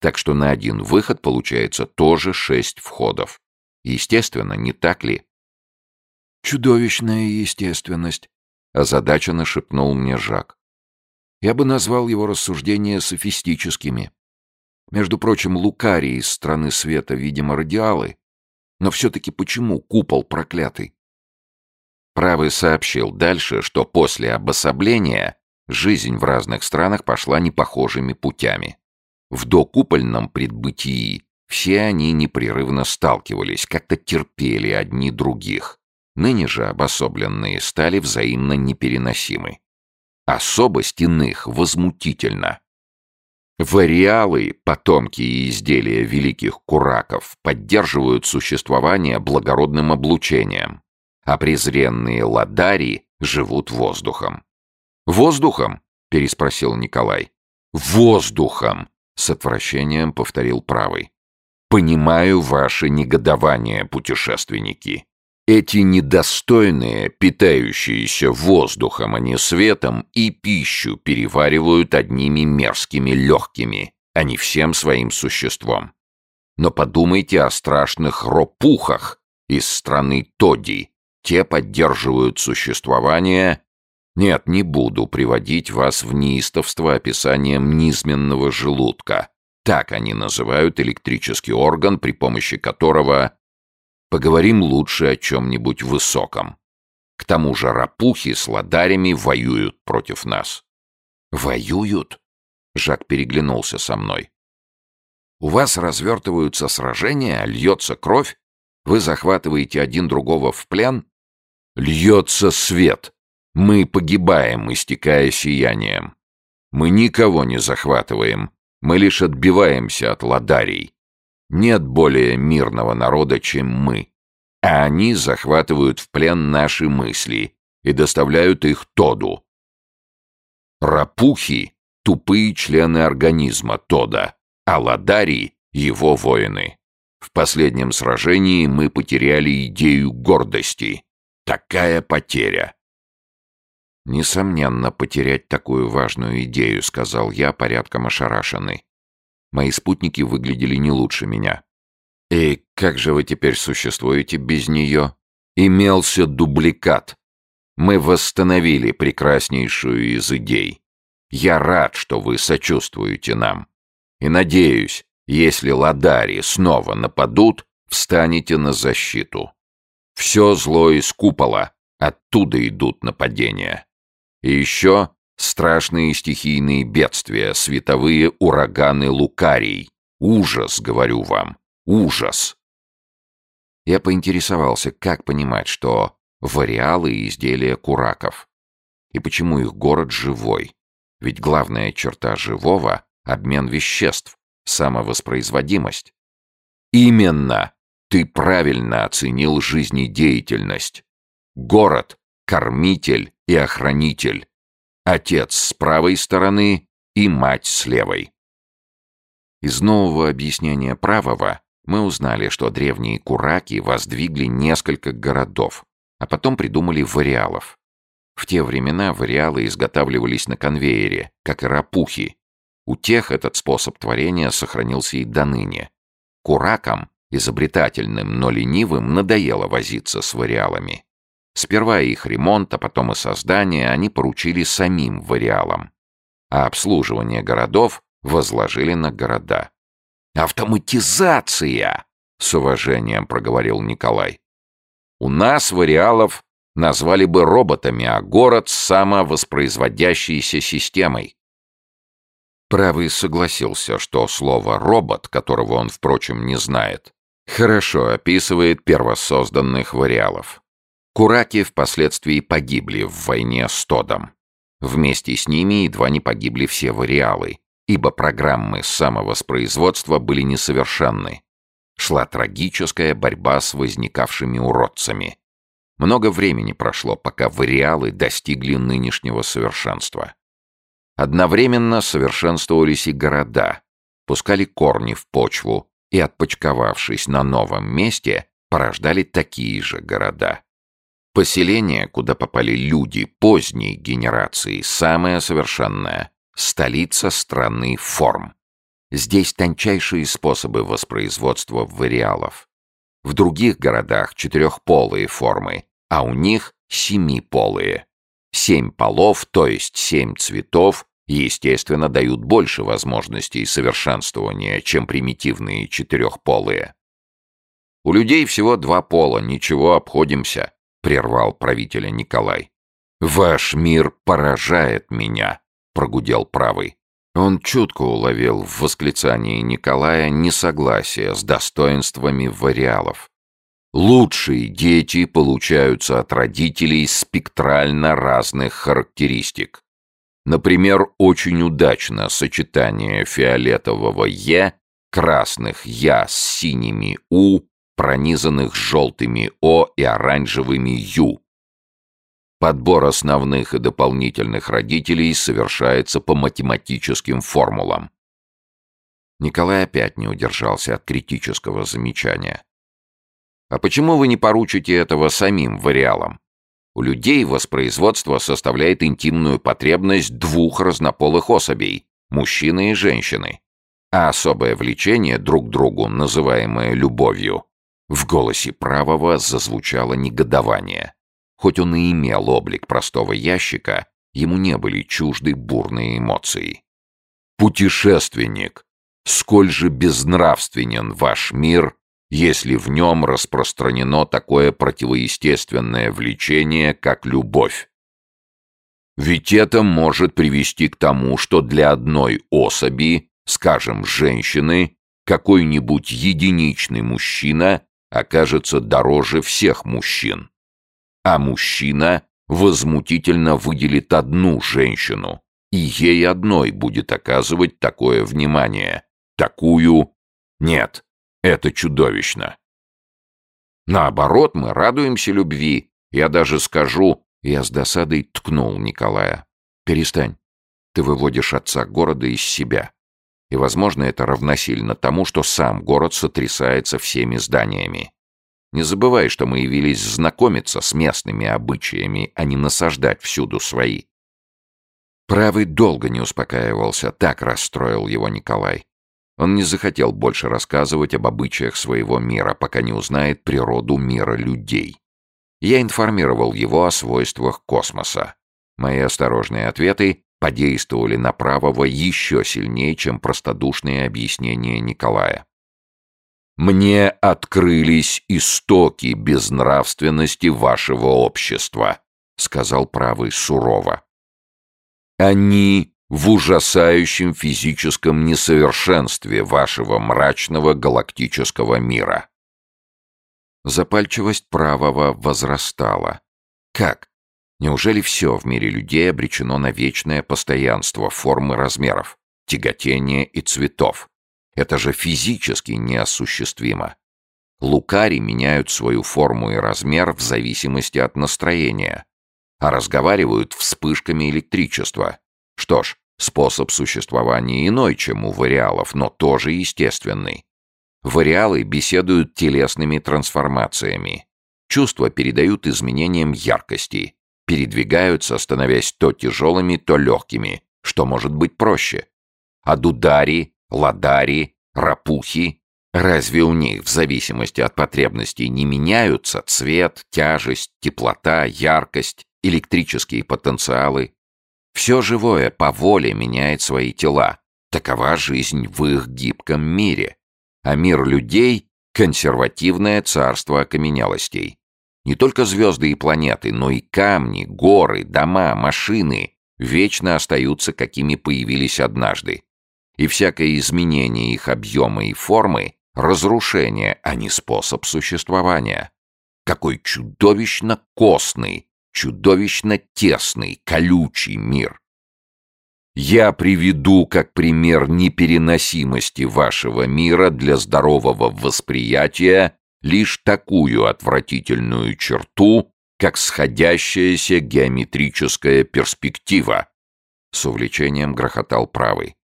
Так что на один выход получается тоже шесть входов. Естественно, не так ли? «Чудовищная естественность», — озадаченно шепнул мне Жак. Я бы назвал его рассуждения софистическими. Между прочим, Лукарии из страны света, видимо, радиалы. Но все-таки почему купол проклятый? Правый сообщил дальше, что после обособления жизнь в разных странах пошла непохожими путями. В докупольном предбытии все они непрерывно сталкивались, как-то терпели одни других. Ныне же обособленные стали взаимно непереносимы. Особость иных возмутительна. Вариалы, потомки и изделия великих кураков, поддерживают существование благородным облучением, а презренные ладари живут воздухом. «Воздухом?» — переспросил Николай. «Воздухом!» — с отвращением повторил правый. «Понимаю ваше негодование, путешественники. Эти недостойные, питающиеся воздухом, а не светом, и пищу переваривают одними мерзкими легкими, а не всем своим существом. Но подумайте о страшных ропухах из страны Тоди. Те поддерживают существование... Нет, не буду приводить вас в неистовство описанием низменного желудка. Так они называют электрический орган, при помощи которого Поговорим лучше о чем-нибудь высоком. К тому же рапухи с ладарями воюют против нас. Воюют? Жак переглянулся со мной. У вас развертываются сражения, льется кровь? Вы захватываете один другого в плен? Льется свет. Мы погибаем, истекая сиянием. Мы никого не захватываем. Мы лишь отбиваемся от ладарей. Нет более мирного народа, чем мы. А они захватывают в плен наши мысли и доставляют их Тоду. Рапухи — тупые члены организма Тода, а Ладари — его воины. В последнем сражении мы потеряли идею гордости. Такая потеря. «Несомненно, потерять такую важную идею», — сказал я, порядком ошарашенный. Мои спутники выглядели не лучше меня. «И как же вы теперь существуете без нее?» «Имелся дубликат. Мы восстановили прекраснейшую из идей. Я рад, что вы сочувствуете нам. И надеюсь, если ладари снова нападут, встанете на защиту. Все зло из купола, оттуда идут нападения. И еще Страшные стихийные бедствия, световые ураганы Лукарий. Ужас, говорю вам, ужас. Я поинтересовался, как понимать, что вариалы — изделия кураков. И почему их город живой? Ведь главная черта живого — обмен веществ, самовоспроизводимость. Именно! Ты правильно оценил жизнедеятельность. Город — кормитель и охранитель отец с правой стороны и мать с левой. Из нового объяснения правого мы узнали, что древние кураки воздвигли несколько городов, а потом придумали вариалов. В те времена вариалы изготавливались на конвейере, как и рапухи. У тех этот способ творения сохранился и до ныне. Куракам, изобретательным, но ленивым, надоело возиться с вариалами. Сперва их ремонт, а потом и создание они поручили самим вариалам, а обслуживание городов возложили на города. «Автоматизация!» — с уважением проговорил Николай. «У нас вариалов назвали бы роботами, а город — самовоспроизводящейся системой». Правый согласился, что слово «робот», которого он, впрочем, не знает, хорошо описывает первосозданных вариалов. Кураки впоследствии погибли в войне с Тодом. Вместе с ними едва не погибли все вариалы, ибо программы самовоспроизводства были несовершенны. шла трагическая борьба с возникавшими уродцами. Много времени прошло, пока вариалы достигли нынешнего совершенства. Одновременно совершенствовались и города, пускали корни в почву и, отпочковавшись на новом месте, порождали такие же города. Поселение, куда попали люди поздней генерации, самое совершенное, столица страны форм. Здесь тончайшие способы воспроизводства вариалов. В других городах четырехполые формы, а у них семиполые. Семь полов, то есть семь цветов, естественно, дают больше возможностей совершенствования, чем примитивные четырехполые. «У людей всего два пола, ничего, обходимся», — прервал правителя Николай. «Ваш мир поражает меня», — прогудел правый. Он чутко уловил в восклицании Николая несогласие с достоинствами вариалов. Лучшие дети получаются от родителей спектрально разных характеристик. Например, очень удачно сочетание фиолетового «е», красных «я» с синими «у», пронизанных желтыми «о» и оранжевыми «ю». Подбор основных и дополнительных родителей совершается по математическим формулам. Николай опять не удержался от критического замечания. А почему вы не поручите этого самим вариалам? У людей воспроизводство составляет интимную потребность двух разнополых особей – мужчины и женщины. А особое влечение друг к другу, называемое любовью, в голосе правого зазвучало негодование. Хоть он и имел облик простого ящика, ему не были чужды бурные эмоции. «Путешественник! Сколь же безнравственен ваш мир, если в нем распространено такое противоестественное влечение, как любовь! Ведь это может привести к тому, что для одной особи, скажем, женщины, какой-нибудь единичный мужчина окажется дороже всех мужчин а мужчина возмутительно выделит одну женщину, и ей одной будет оказывать такое внимание, такую... Нет, это чудовищно. Наоборот, мы радуемся любви. Я даже скажу... Я с досадой ткнул Николая. Перестань. Ты выводишь отца города из себя. И, возможно, это равносильно тому, что сам город сотрясается всеми зданиями. Не забывай, что мы явились знакомиться с местными обычаями, а не насаждать всюду свои. Правый долго не успокаивался, так расстроил его Николай. Он не захотел больше рассказывать об обычаях своего мира, пока не узнает природу мира людей. Я информировал его о свойствах космоса. Мои осторожные ответы подействовали на правого еще сильнее, чем простодушные объяснения Николая. Мне открылись истоки безнравственности вашего общества, сказал правый сурово. Они в ужасающем физическом несовершенстве вашего мрачного галактического мира. Запальчивость правого возрастала. Как? Неужели все в мире людей обречено на вечное постоянство формы размеров, тяготения и цветов? Это же физически неосуществимо. Лукари меняют свою форму и размер в зависимости от настроения, а разговаривают вспышками электричества. Что ж, способ существования иной, чем у вариалов, но тоже естественный. Вариалы беседуют телесными трансформациями. Чувства передают изменениям яркости, передвигаются, становясь то тяжелыми, то легкими, что может быть проще. А дудари ладари, рапухи. Разве у них, в зависимости от потребностей, не меняются цвет, тяжесть, теплота, яркость, электрические потенциалы? Все живое по воле меняет свои тела. Такова жизнь в их гибком мире. А мир людей — консервативное царство окаменелостей. Не только звезды и планеты, но и камни, горы, дома, машины вечно остаются, какими появились однажды и всякое изменение их объема и формы — разрушение, а не способ существования. Какой чудовищно костный, чудовищно тесный, колючий мир. Я приведу как пример непереносимости вашего мира для здорового восприятия лишь такую отвратительную черту, как сходящаяся геометрическая перспектива. С увлечением грохотал правый.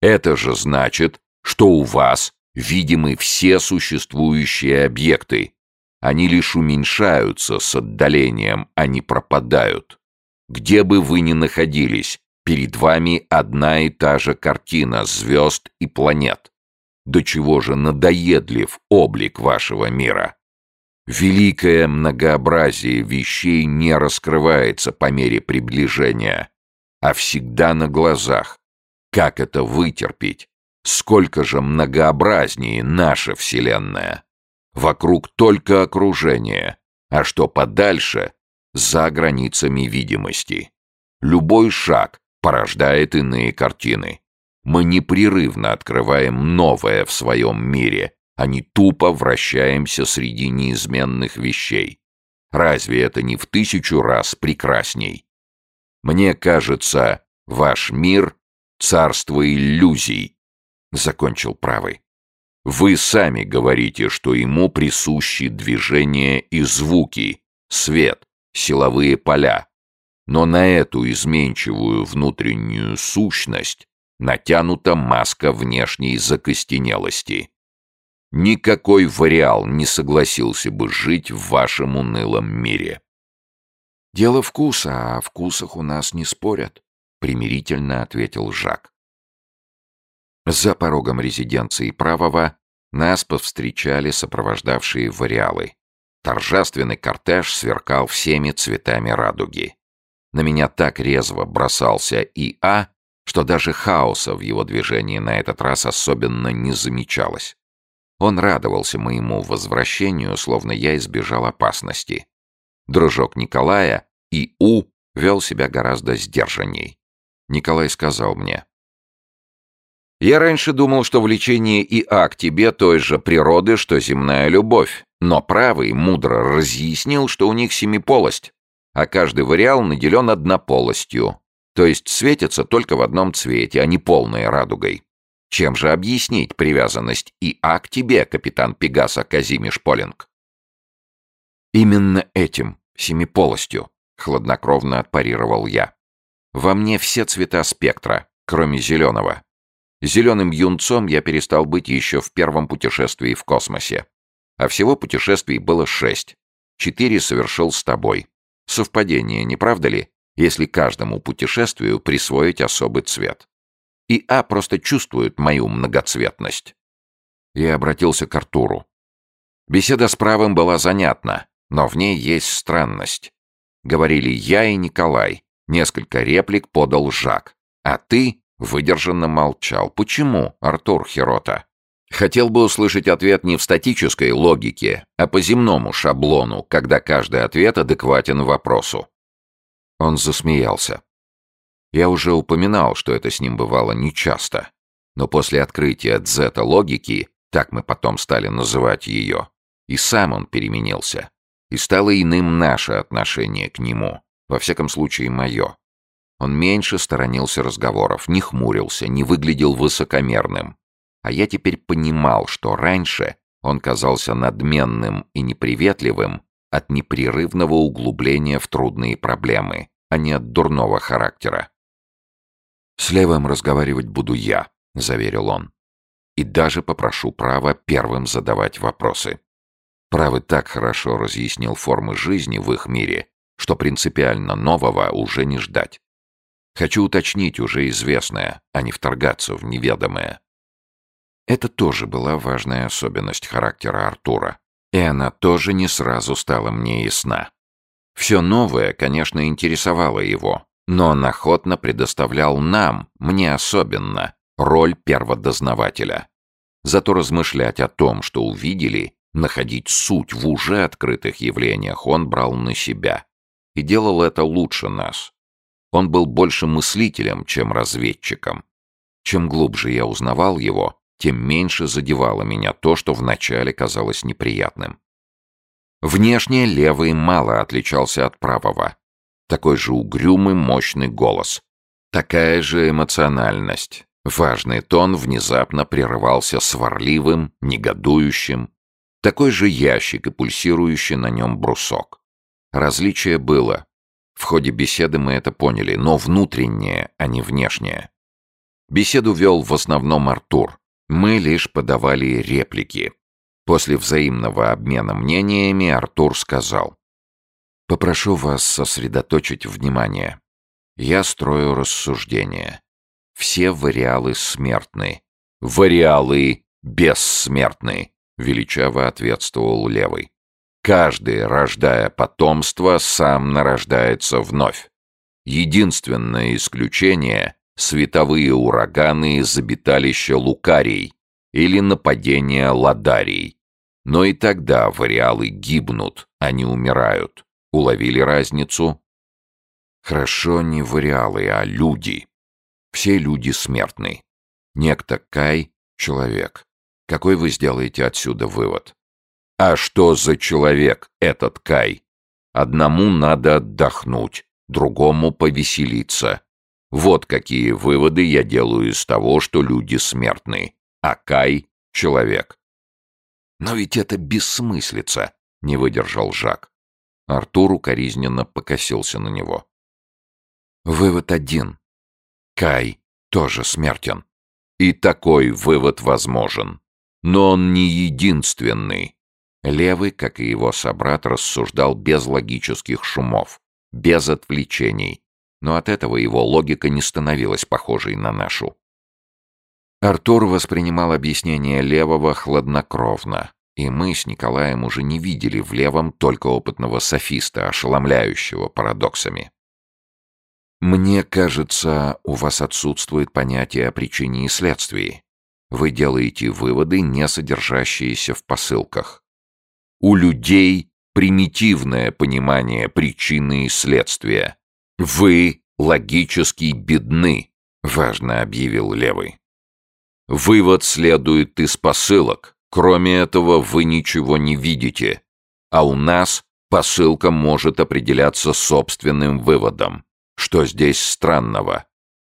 Это же значит, что у вас видимы все существующие объекты. Они лишь уменьшаются с отдалением, а не пропадают. Где бы вы ни находились, перед вами одна и та же картина звезд и планет. До чего же надоедлив облик вашего мира? Великое многообразие вещей не раскрывается по мере приближения, а всегда на глазах. Как это вытерпеть? Сколько же многообразнее наша Вселенная? Вокруг только окружение, а что подальше — за границами видимости. Любой шаг порождает иные картины. Мы непрерывно открываем новое в своем мире, а не тупо вращаемся среди неизменных вещей. Разве это не в тысячу раз прекрасней? Мне кажется, ваш мир — царство иллюзий, — закончил правый. Вы сами говорите, что ему присущи движения и звуки, свет, силовые поля. Но на эту изменчивую внутреннюю сущность натянута маска внешней закостенелости. Никакой вариал не согласился бы жить в вашем унылом мире. «Дело вкуса, а о вкусах у нас не спорят», — примирительно ответил Жак. За порогом резиденции правого нас повстречали сопровождавшие вариалы. Торжественный кортеж сверкал всеми цветами радуги. На меня так резво бросался И.А., что даже хаоса в его движении на этот раз особенно не замечалось. Он радовался моему возвращению, словно я избежал опасности. Дружок Николая, И.У., вел себя гораздо сдержанней. Николай сказал мне, я раньше думал, что влечение ИА к тебе той же природы, что земная любовь. Но правый мудро разъяснил, что у них семиполость, а каждый вариал наделен однополостью, то есть светится только в одном цвете, а не полной радугой. Чем же объяснить привязанность ИА к тебе, капитан Пегаса Казимиш Полинг? Именно этим, семиполостью, хладнокровно отпарировал я. Во мне все цвета спектра, кроме зеленого. Зеленым юнцом я перестал быть еще в первом путешествии в космосе. А всего путешествий было шесть. Четыре совершил с тобой. Совпадение, не правда ли, если каждому путешествию присвоить особый цвет? И А просто чувствует мою многоцветность. Я обратился к Артуру. Беседа с правым была занятна, но в ней есть странность. Говорили я и Николай. Несколько реплик подал Жак. А ты Выдержанно молчал. Почему, Артур Хирота? Хотел бы услышать ответ не в статической логике, а по земному шаблону, когда каждый ответ адекватен вопросу. Он засмеялся. Я уже упоминал, что это с ним бывало нечасто. Но после открытия дзета-логики, так мы потом стали называть ее, и сам он переменился. И стало иным наше отношение к нему, во всяком случае мое. Он меньше сторонился разговоров, не хмурился, не выглядел высокомерным. А я теперь понимал, что раньше он казался надменным и неприветливым от непрерывного углубления в трудные проблемы, а не от дурного характера. «С левым разговаривать буду я», — заверил он. «И даже попрошу права первым задавать вопросы». Правый так хорошо разъяснил формы жизни в их мире, что принципиально нового уже не ждать. Хочу уточнить уже известное, а не вторгаться в неведомое. Это тоже была важная особенность характера Артура, и она тоже не сразу стала мне ясна. Все новое, конечно, интересовало его, но он охотно предоставлял нам, мне особенно, роль перводознавателя. Зато размышлять о том, что увидели, находить суть в уже открытых явлениях он брал на себя. И делал это лучше нас, он был больше мыслителем, чем разведчиком. Чем глубже я узнавал его, тем меньше задевало меня то, что вначале казалось неприятным. Внешне левый мало отличался от правого. Такой же угрюмый, мощный голос. Такая же эмоциональность. Важный тон внезапно прерывался сварливым, негодующим. Такой же ящик и пульсирующий на нем брусок. Различие было. В ходе беседы мы это поняли, но внутреннее, а не внешнее. Беседу вел в основном Артур. Мы лишь подавали реплики. После взаимного обмена мнениями Артур сказал. «Попрошу вас сосредоточить внимание. Я строю рассуждение. Все вариалы смертны. Вариалы бессмертны», — величаво ответствовал левый. «Каждый, рождая потомство, сам нарождается вновь. Единственное исключение — световые ураганы из обиталища Лукарий или нападения Ладарий. Но и тогда вариалы гибнут, а не умирают. Уловили разницу? Хорошо не вариалы, а люди. Все люди смертны. Некто Кай — человек. Какой вы сделаете отсюда вывод? А что за человек этот Кай? Одному надо отдохнуть, другому повеселиться. Вот какие выводы я делаю из того, что люди смертны, а Кай — человек. Но ведь это бессмыслица, не выдержал Жак. Артур укоризненно покосился на него. Вывод один. Кай тоже смертен. И такой вывод возможен. Но он не единственный. Левый, как и его собрат, рассуждал без логических шумов, без отвлечений. Но от этого его логика не становилась похожей на нашу. Артур воспринимал объяснение Левого хладнокровно, и мы с Николаем уже не видели в Левом только опытного софиста, ошеломляющего парадоксами. «Мне кажется, у вас отсутствует понятие о причине и следствии. Вы делаете выводы, не содержащиеся в посылках. У людей примитивное понимание причины и следствия. Вы логически бедны», — важно объявил Левый. Вывод следует из посылок. Кроме этого, вы ничего не видите. А у нас посылка может определяться собственным выводом. Что здесь странного?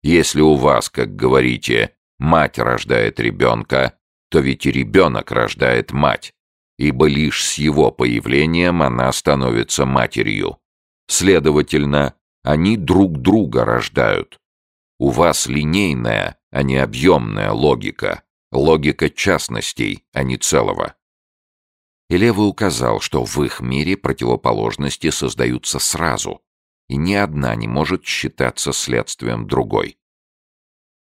Если у вас, как говорите, мать рождает ребенка, то ведь и ребенок рождает мать, ибо лишь с его появлением она становится матерью. Следовательно, они друг друга рождают. У вас линейная, а не объемная логика. Логика частностей, а не целого. И Левый указал, что в их мире противоположности создаются сразу, и ни одна не может считаться следствием другой.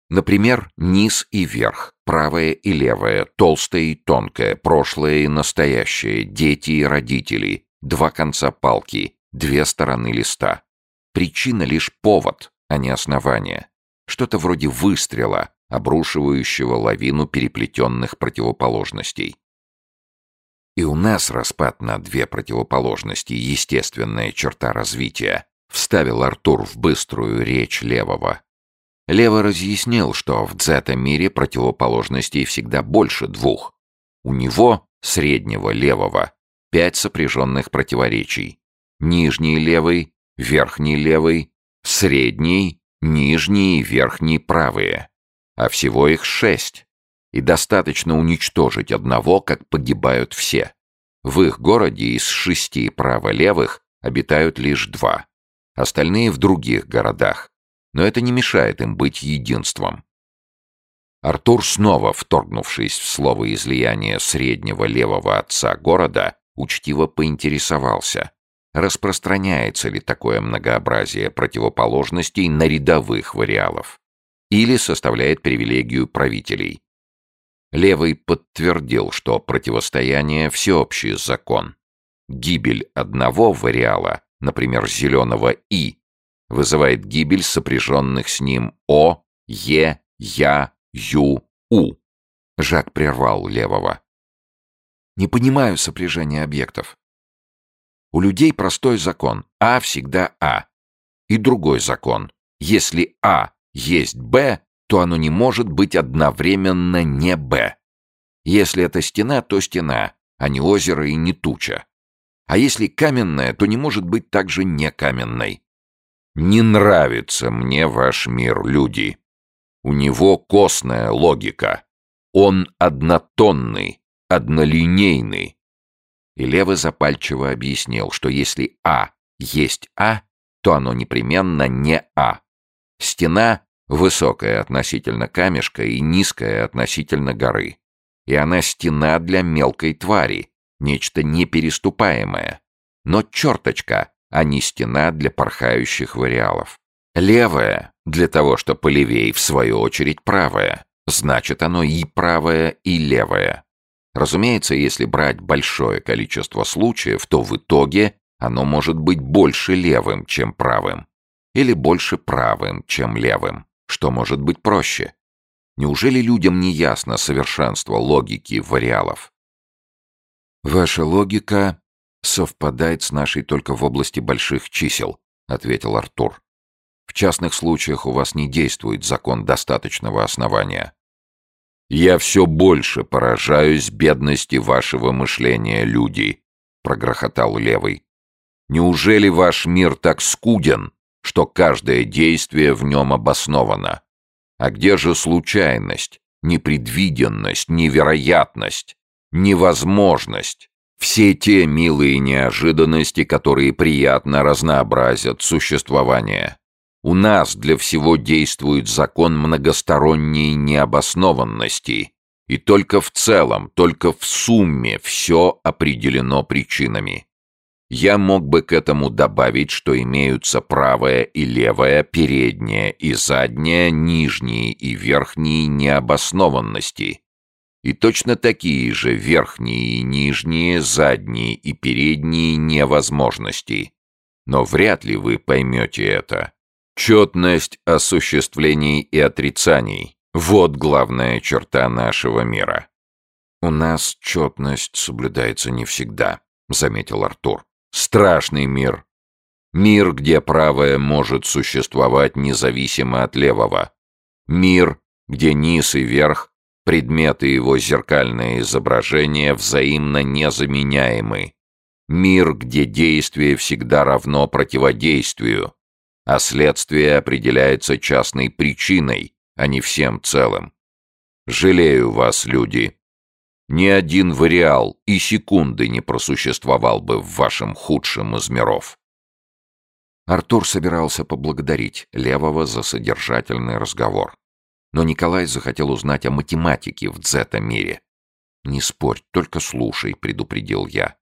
Например, низ и верх, правое и левое, толстое и тонкое, прошлое и настоящее, дети и родители, два конца палки, две стороны листа. Причина лишь повод, а не основание. Что-то вроде выстрела, обрушивающего лавину переплетенных противоположностей. И у нас распад на две противоположности, естественная черта развития, вставил Артур в быструю речь Левого. Лево разъяснил, что в дзета-мире противоположностей всегда больше двух. У него, среднего левого, пять сопряженных противоречий. Нижний левый, верхний левый, средний нижние и верхние правые, а всего их шесть, и достаточно уничтожить одного, как погибают все. В их городе из шести право-левых обитают лишь два, остальные в других городах, но это не мешает им быть единством. Артур, снова вторгнувшись в слово излияния среднего левого отца города, учтиво поинтересовался, распространяется ли такое многообразие противоположностей на рядовых вариалов или составляет привилегию правителей. Левый подтвердил, что противостояние – всеобщий закон. Гибель одного вариала, например, зеленого «и», вызывает гибель сопряженных с ним «о», «е», «я», «ю», «у». Жак прервал Левого. «Не понимаю сопряжения объектов. У людей простой закон. А всегда А. И другой закон. Если А есть Б, то оно не может быть одновременно не Б. Если это стена, то стена, а не озеро и не туча. А если каменная, то не может быть также не каменной. Не нравится мне ваш мир, люди. У него костная логика. Он однотонный, однолинейный. И Левый запальчиво объяснил, что если А есть А, то оно непременно не А. Стена высокая относительно камешка и низкая относительно горы. И она стена для мелкой твари, нечто непереступаемое. Но черточка, а не стена для порхающих вариалов. Левая, для того, что полевей, в свою очередь, правая. Значит, оно и правое, и левое. Разумеется, если брать большое количество случаев, то в итоге оно может быть больше левым, чем правым. Или больше правым, чем левым. Что может быть проще? Неужели людям не ясно совершенство логики вариалов? «Ваша логика совпадает с нашей только в области больших чисел», — ответил Артур. «В частных случаях у вас не действует закон достаточного основания». «Я все больше поражаюсь бедности вашего мышления, люди», — прогрохотал Левый. «Неужели ваш мир так скуден, что каждое действие в нем обосновано? А где же случайность, непредвиденность, невероятность, невозможность? Все те милые неожиданности, которые приятно разнообразят существование. У нас для всего действует закон многосторонней необоснованности, и только в целом, только в сумме все определено причинами. Я мог бы к этому добавить, что имеются правая и левая, передняя и задняя, нижние и верхние необоснованности. И точно такие же верхние и нижние, задние и передние невозможности. Но вряд ли вы поймете это. Четность осуществлений и отрицаний – вот главная черта нашего мира. «У нас четность соблюдается не всегда», — заметил Артур. Страшный мир. Мир, где правое может существовать независимо от левого. Мир, где низ и верх, предметы его зеркальное изображение взаимно незаменяемы. Мир, где действие всегда равно противодействию, а следствие определяется частной причиной, а не всем целым. Жалею вас, люди. Ни один вариал и секунды не просуществовал бы в вашем худшем из миров. Артур собирался поблагодарить Левого за содержательный разговор. Но Николай захотел узнать о математике в дзета-мире. «Не спорь, только слушай», — предупредил я.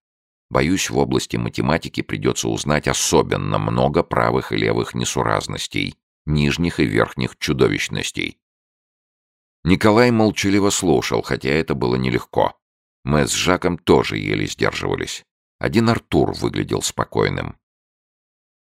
«Боюсь, в области математики придется узнать особенно много правых и левых несуразностей, нижних и верхних чудовищностей. Николай молчаливо слушал, хотя это было нелегко. Мы с Жаком тоже еле сдерживались. Один Артур выглядел спокойным.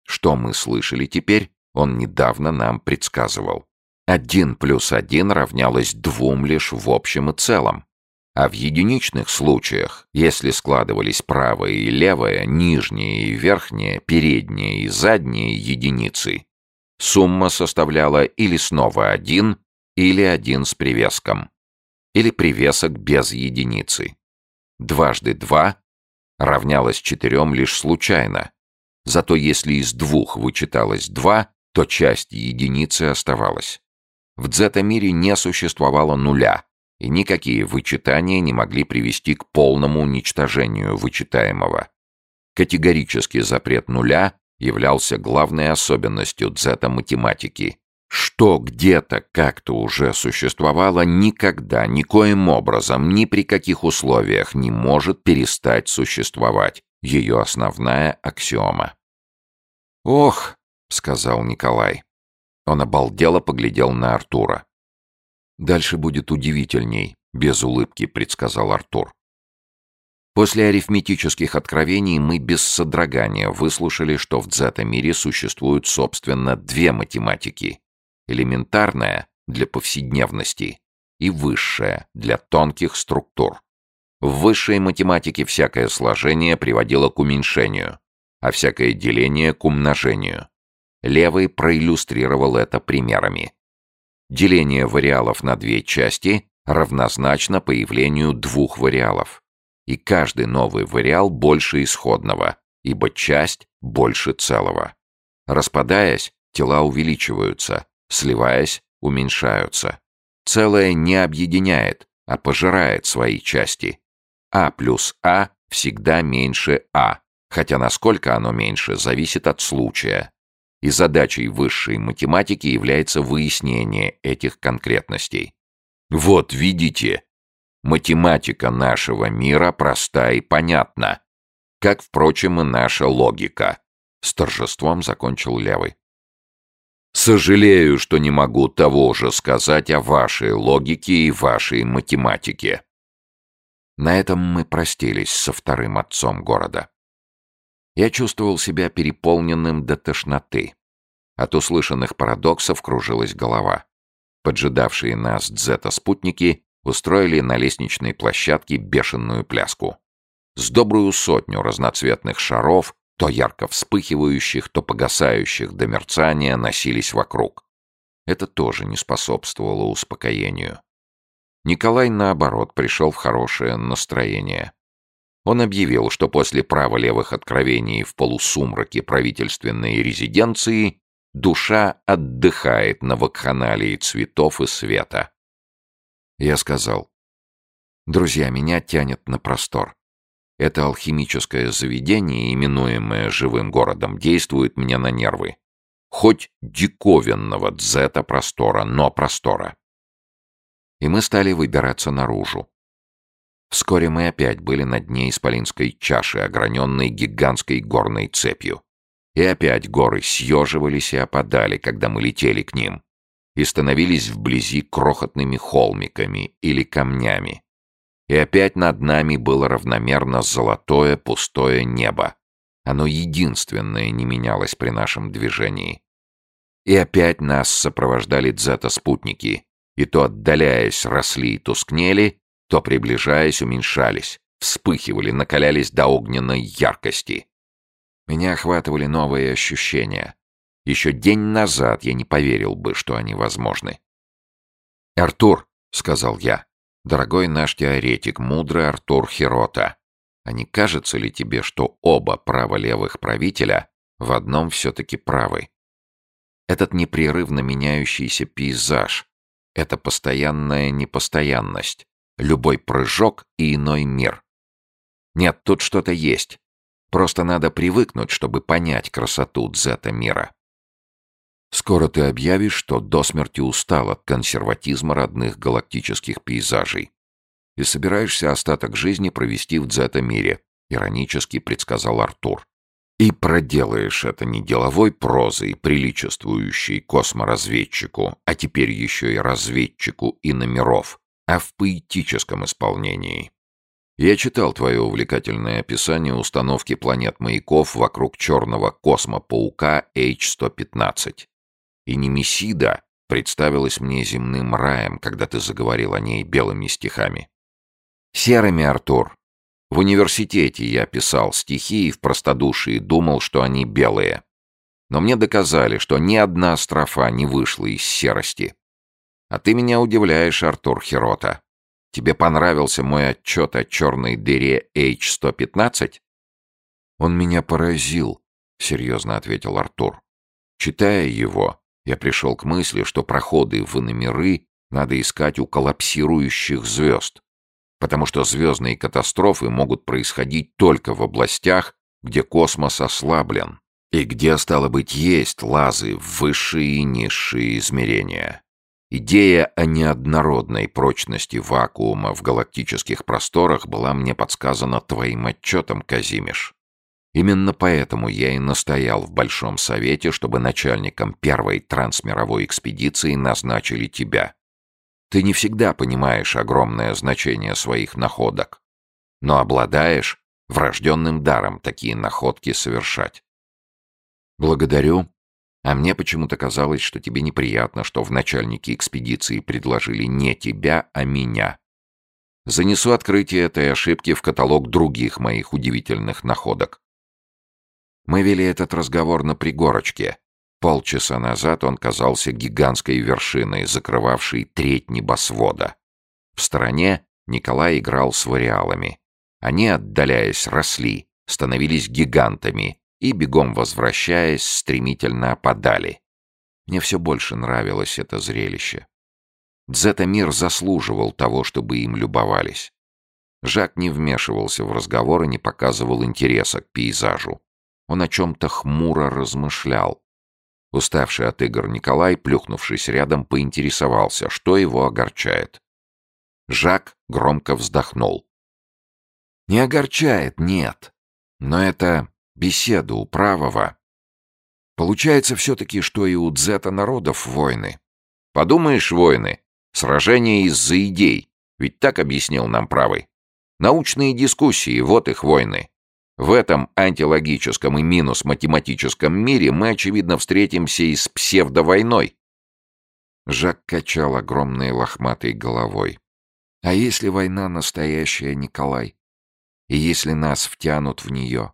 Что мы слышали теперь, он недавно нам предсказывал. Один плюс один равнялось двум лишь в общем и целом. А в единичных случаях, если складывались правая и левая, нижние и верхние, передние и задние единицы, сумма составляла или снова один, или один с привеском, или привесок без единицы. Дважды два равнялось четырем лишь случайно. Зато если из двух вычиталось два, то часть единицы оставалась. В дзета-мире не существовало нуля, и никакие вычитания не могли привести к полному уничтожению вычитаемого. Категорический запрет нуля являлся главной особенностью дзета-математики, что где-то как-то уже существовало, никогда, никоим образом, ни при каких условиях не может перестать существовать. Ее основная аксиома. «Ох», — сказал Николай. Он обалдело поглядел на Артура. «Дальше будет удивительней», — без улыбки предсказал Артур. После арифметических откровений мы без содрогания выслушали, что в дзета-мире существуют, собственно, две математики элементарная для повседневности и высшая для тонких структур. В высшей математике всякое сложение приводило к уменьшению, а всякое деление к умножению. Левый проиллюстрировал это примерами. Деление вариалов на две части равнозначно появлению двух вариалов. И каждый новый вариал больше исходного, ибо часть больше целого. Распадаясь, тела увеличиваются, сливаясь, уменьшаются. Целое не объединяет, а пожирает свои части. А плюс А всегда меньше А, хотя насколько оно меньше, зависит от случая. И задачей высшей математики является выяснение этих конкретностей. Вот видите, математика нашего мира проста и понятна, как, впрочем, и наша логика. С торжеством закончил левый. Сожалею, что не могу того же сказать о вашей логике и вашей математике. На этом мы простились со вторым отцом города. Я чувствовал себя переполненным до тошноты. От услышанных парадоксов кружилась голова. Поджидавшие нас дзета-спутники устроили на лестничной площадке бешеную пляску. С добрую сотню разноцветных шаров то ярко вспыхивающих, то погасающих до мерцания, носились вокруг. Это тоже не способствовало успокоению. Николай, наоборот, пришел в хорошее настроение. Он объявил, что после право-левых откровений в полусумраке правительственной резиденции душа отдыхает на вакханалии цветов и света. Я сказал, «Друзья, меня тянет на простор. Это алхимическое заведение, именуемое живым городом, действует мне на нервы. Хоть диковинного дзета простора, но простора. И мы стали выбираться наружу. Вскоре мы опять были на дне Исполинской чаши, ограненной гигантской горной цепью. И опять горы съеживались и опадали, когда мы летели к ним, и становились вблизи крохотными холмиками или камнями, и опять над нами было равномерно золотое пустое небо. Оно единственное не менялось при нашем движении. И опять нас сопровождали дзета-спутники, и то отдаляясь росли и тускнели, то приближаясь уменьшались, вспыхивали, накалялись до огненной яркости. Меня охватывали новые ощущения. Еще день назад я не поверил бы, что они возможны. «Артур», — сказал я, Дорогой наш теоретик, мудрый Артур Хирота, а не кажется ли тебе, что оба право-левых правителя в одном все-таки правы? Этот непрерывно меняющийся пейзаж, это постоянная непостоянность, любой прыжок и иной мир. Нет, тут что-то есть. Просто надо привыкнуть, чтобы понять красоту дзета мира. Скоро ты объявишь, что до смерти устал от консерватизма родных галактических пейзажей. И собираешься остаток жизни провести в дзета-мире, иронически предсказал Артур. И проделаешь это не деловой прозой, приличествующей косморазведчику, а теперь еще и разведчику иномеров, а в поэтическом исполнении. Я читал твое увлекательное описание установки планет-маяков вокруг черного космопаука H-115. И Немесида представилась мне земным раем, когда ты заговорил о ней белыми стихами. Серыми, Артур. В университете я писал стихи и в простодушии думал, что они белые. Но мне доказали, что ни одна строфа не вышла из серости. А ты меня удивляешь, Артур Хирота. Тебе понравился мой отчет о черной дыре H-115? Он меня поразил, серьезно ответил Артур. Читая его, я пришел к мысли, что проходы в иномиры надо искать у коллапсирующих звезд, потому что звездные катастрофы могут происходить только в областях, где космос ослаблен, и где, стало быть, есть лазы в высшие и низшие измерения. Идея о неоднородной прочности вакуума в галактических просторах была мне подсказана твоим отчетом, Казимиш. Именно поэтому я и настоял в Большом Совете, чтобы начальником первой трансмировой экспедиции назначили тебя. Ты не всегда понимаешь огромное значение своих находок, но обладаешь врожденным даром такие находки совершать. Благодарю. А мне почему-то казалось, что тебе неприятно, что в начальнике экспедиции предложили не тебя, а меня. Занесу открытие этой ошибки в каталог других моих удивительных находок. Мы вели этот разговор на пригорочке. Полчаса назад он казался гигантской вершиной, закрывавшей треть небосвода. В стороне Николай играл с вариалами. Они, отдаляясь, росли, становились гигантами и, бегом возвращаясь, стремительно опадали. Мне все больше нравилось это зрелище. Дзетамир заслуживал того, чтобы им любовались. Жак не вмешивался в разговор и не показывал интереса к пейзажу. Он о чем-то хмуро размышлял. Уставший от игр Николай, плюхнувшись рядом, поинтересовался, что его огорчает. Жак громко вздохнул. «Не огорчает, нет. Но это беседа у правого. Получается все-таки, что и у дзета народов войны. Подумаешь, войны. Сражения из-за идей. Ведь так объяснил нам правый. Научные дискуссии, вот их войны. В этом антилогическом и минус-математическом мире мы, очевидно, встретимся и с псевдовойной. Жак качал огромной лохматой головой. А если война настоящая, Николай? И если нас втянут в нее?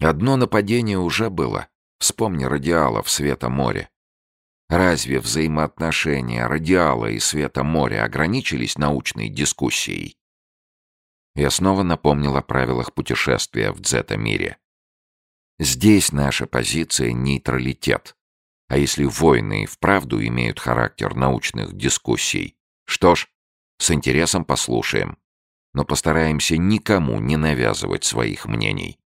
Одно нападение уже было. Вспомни радиалов света моря. Разве взаимоотношения радиала и света моря ограничились научной дискуссией? Я снова напомнил о правилах путешествия в дзета-мире. Здесь наша позиция — нейтралитет. А если войны и вправду имеют характер научных дискуссий, что ж, с интересом послушаем. Но постараемся никому не навязывать своих мнений.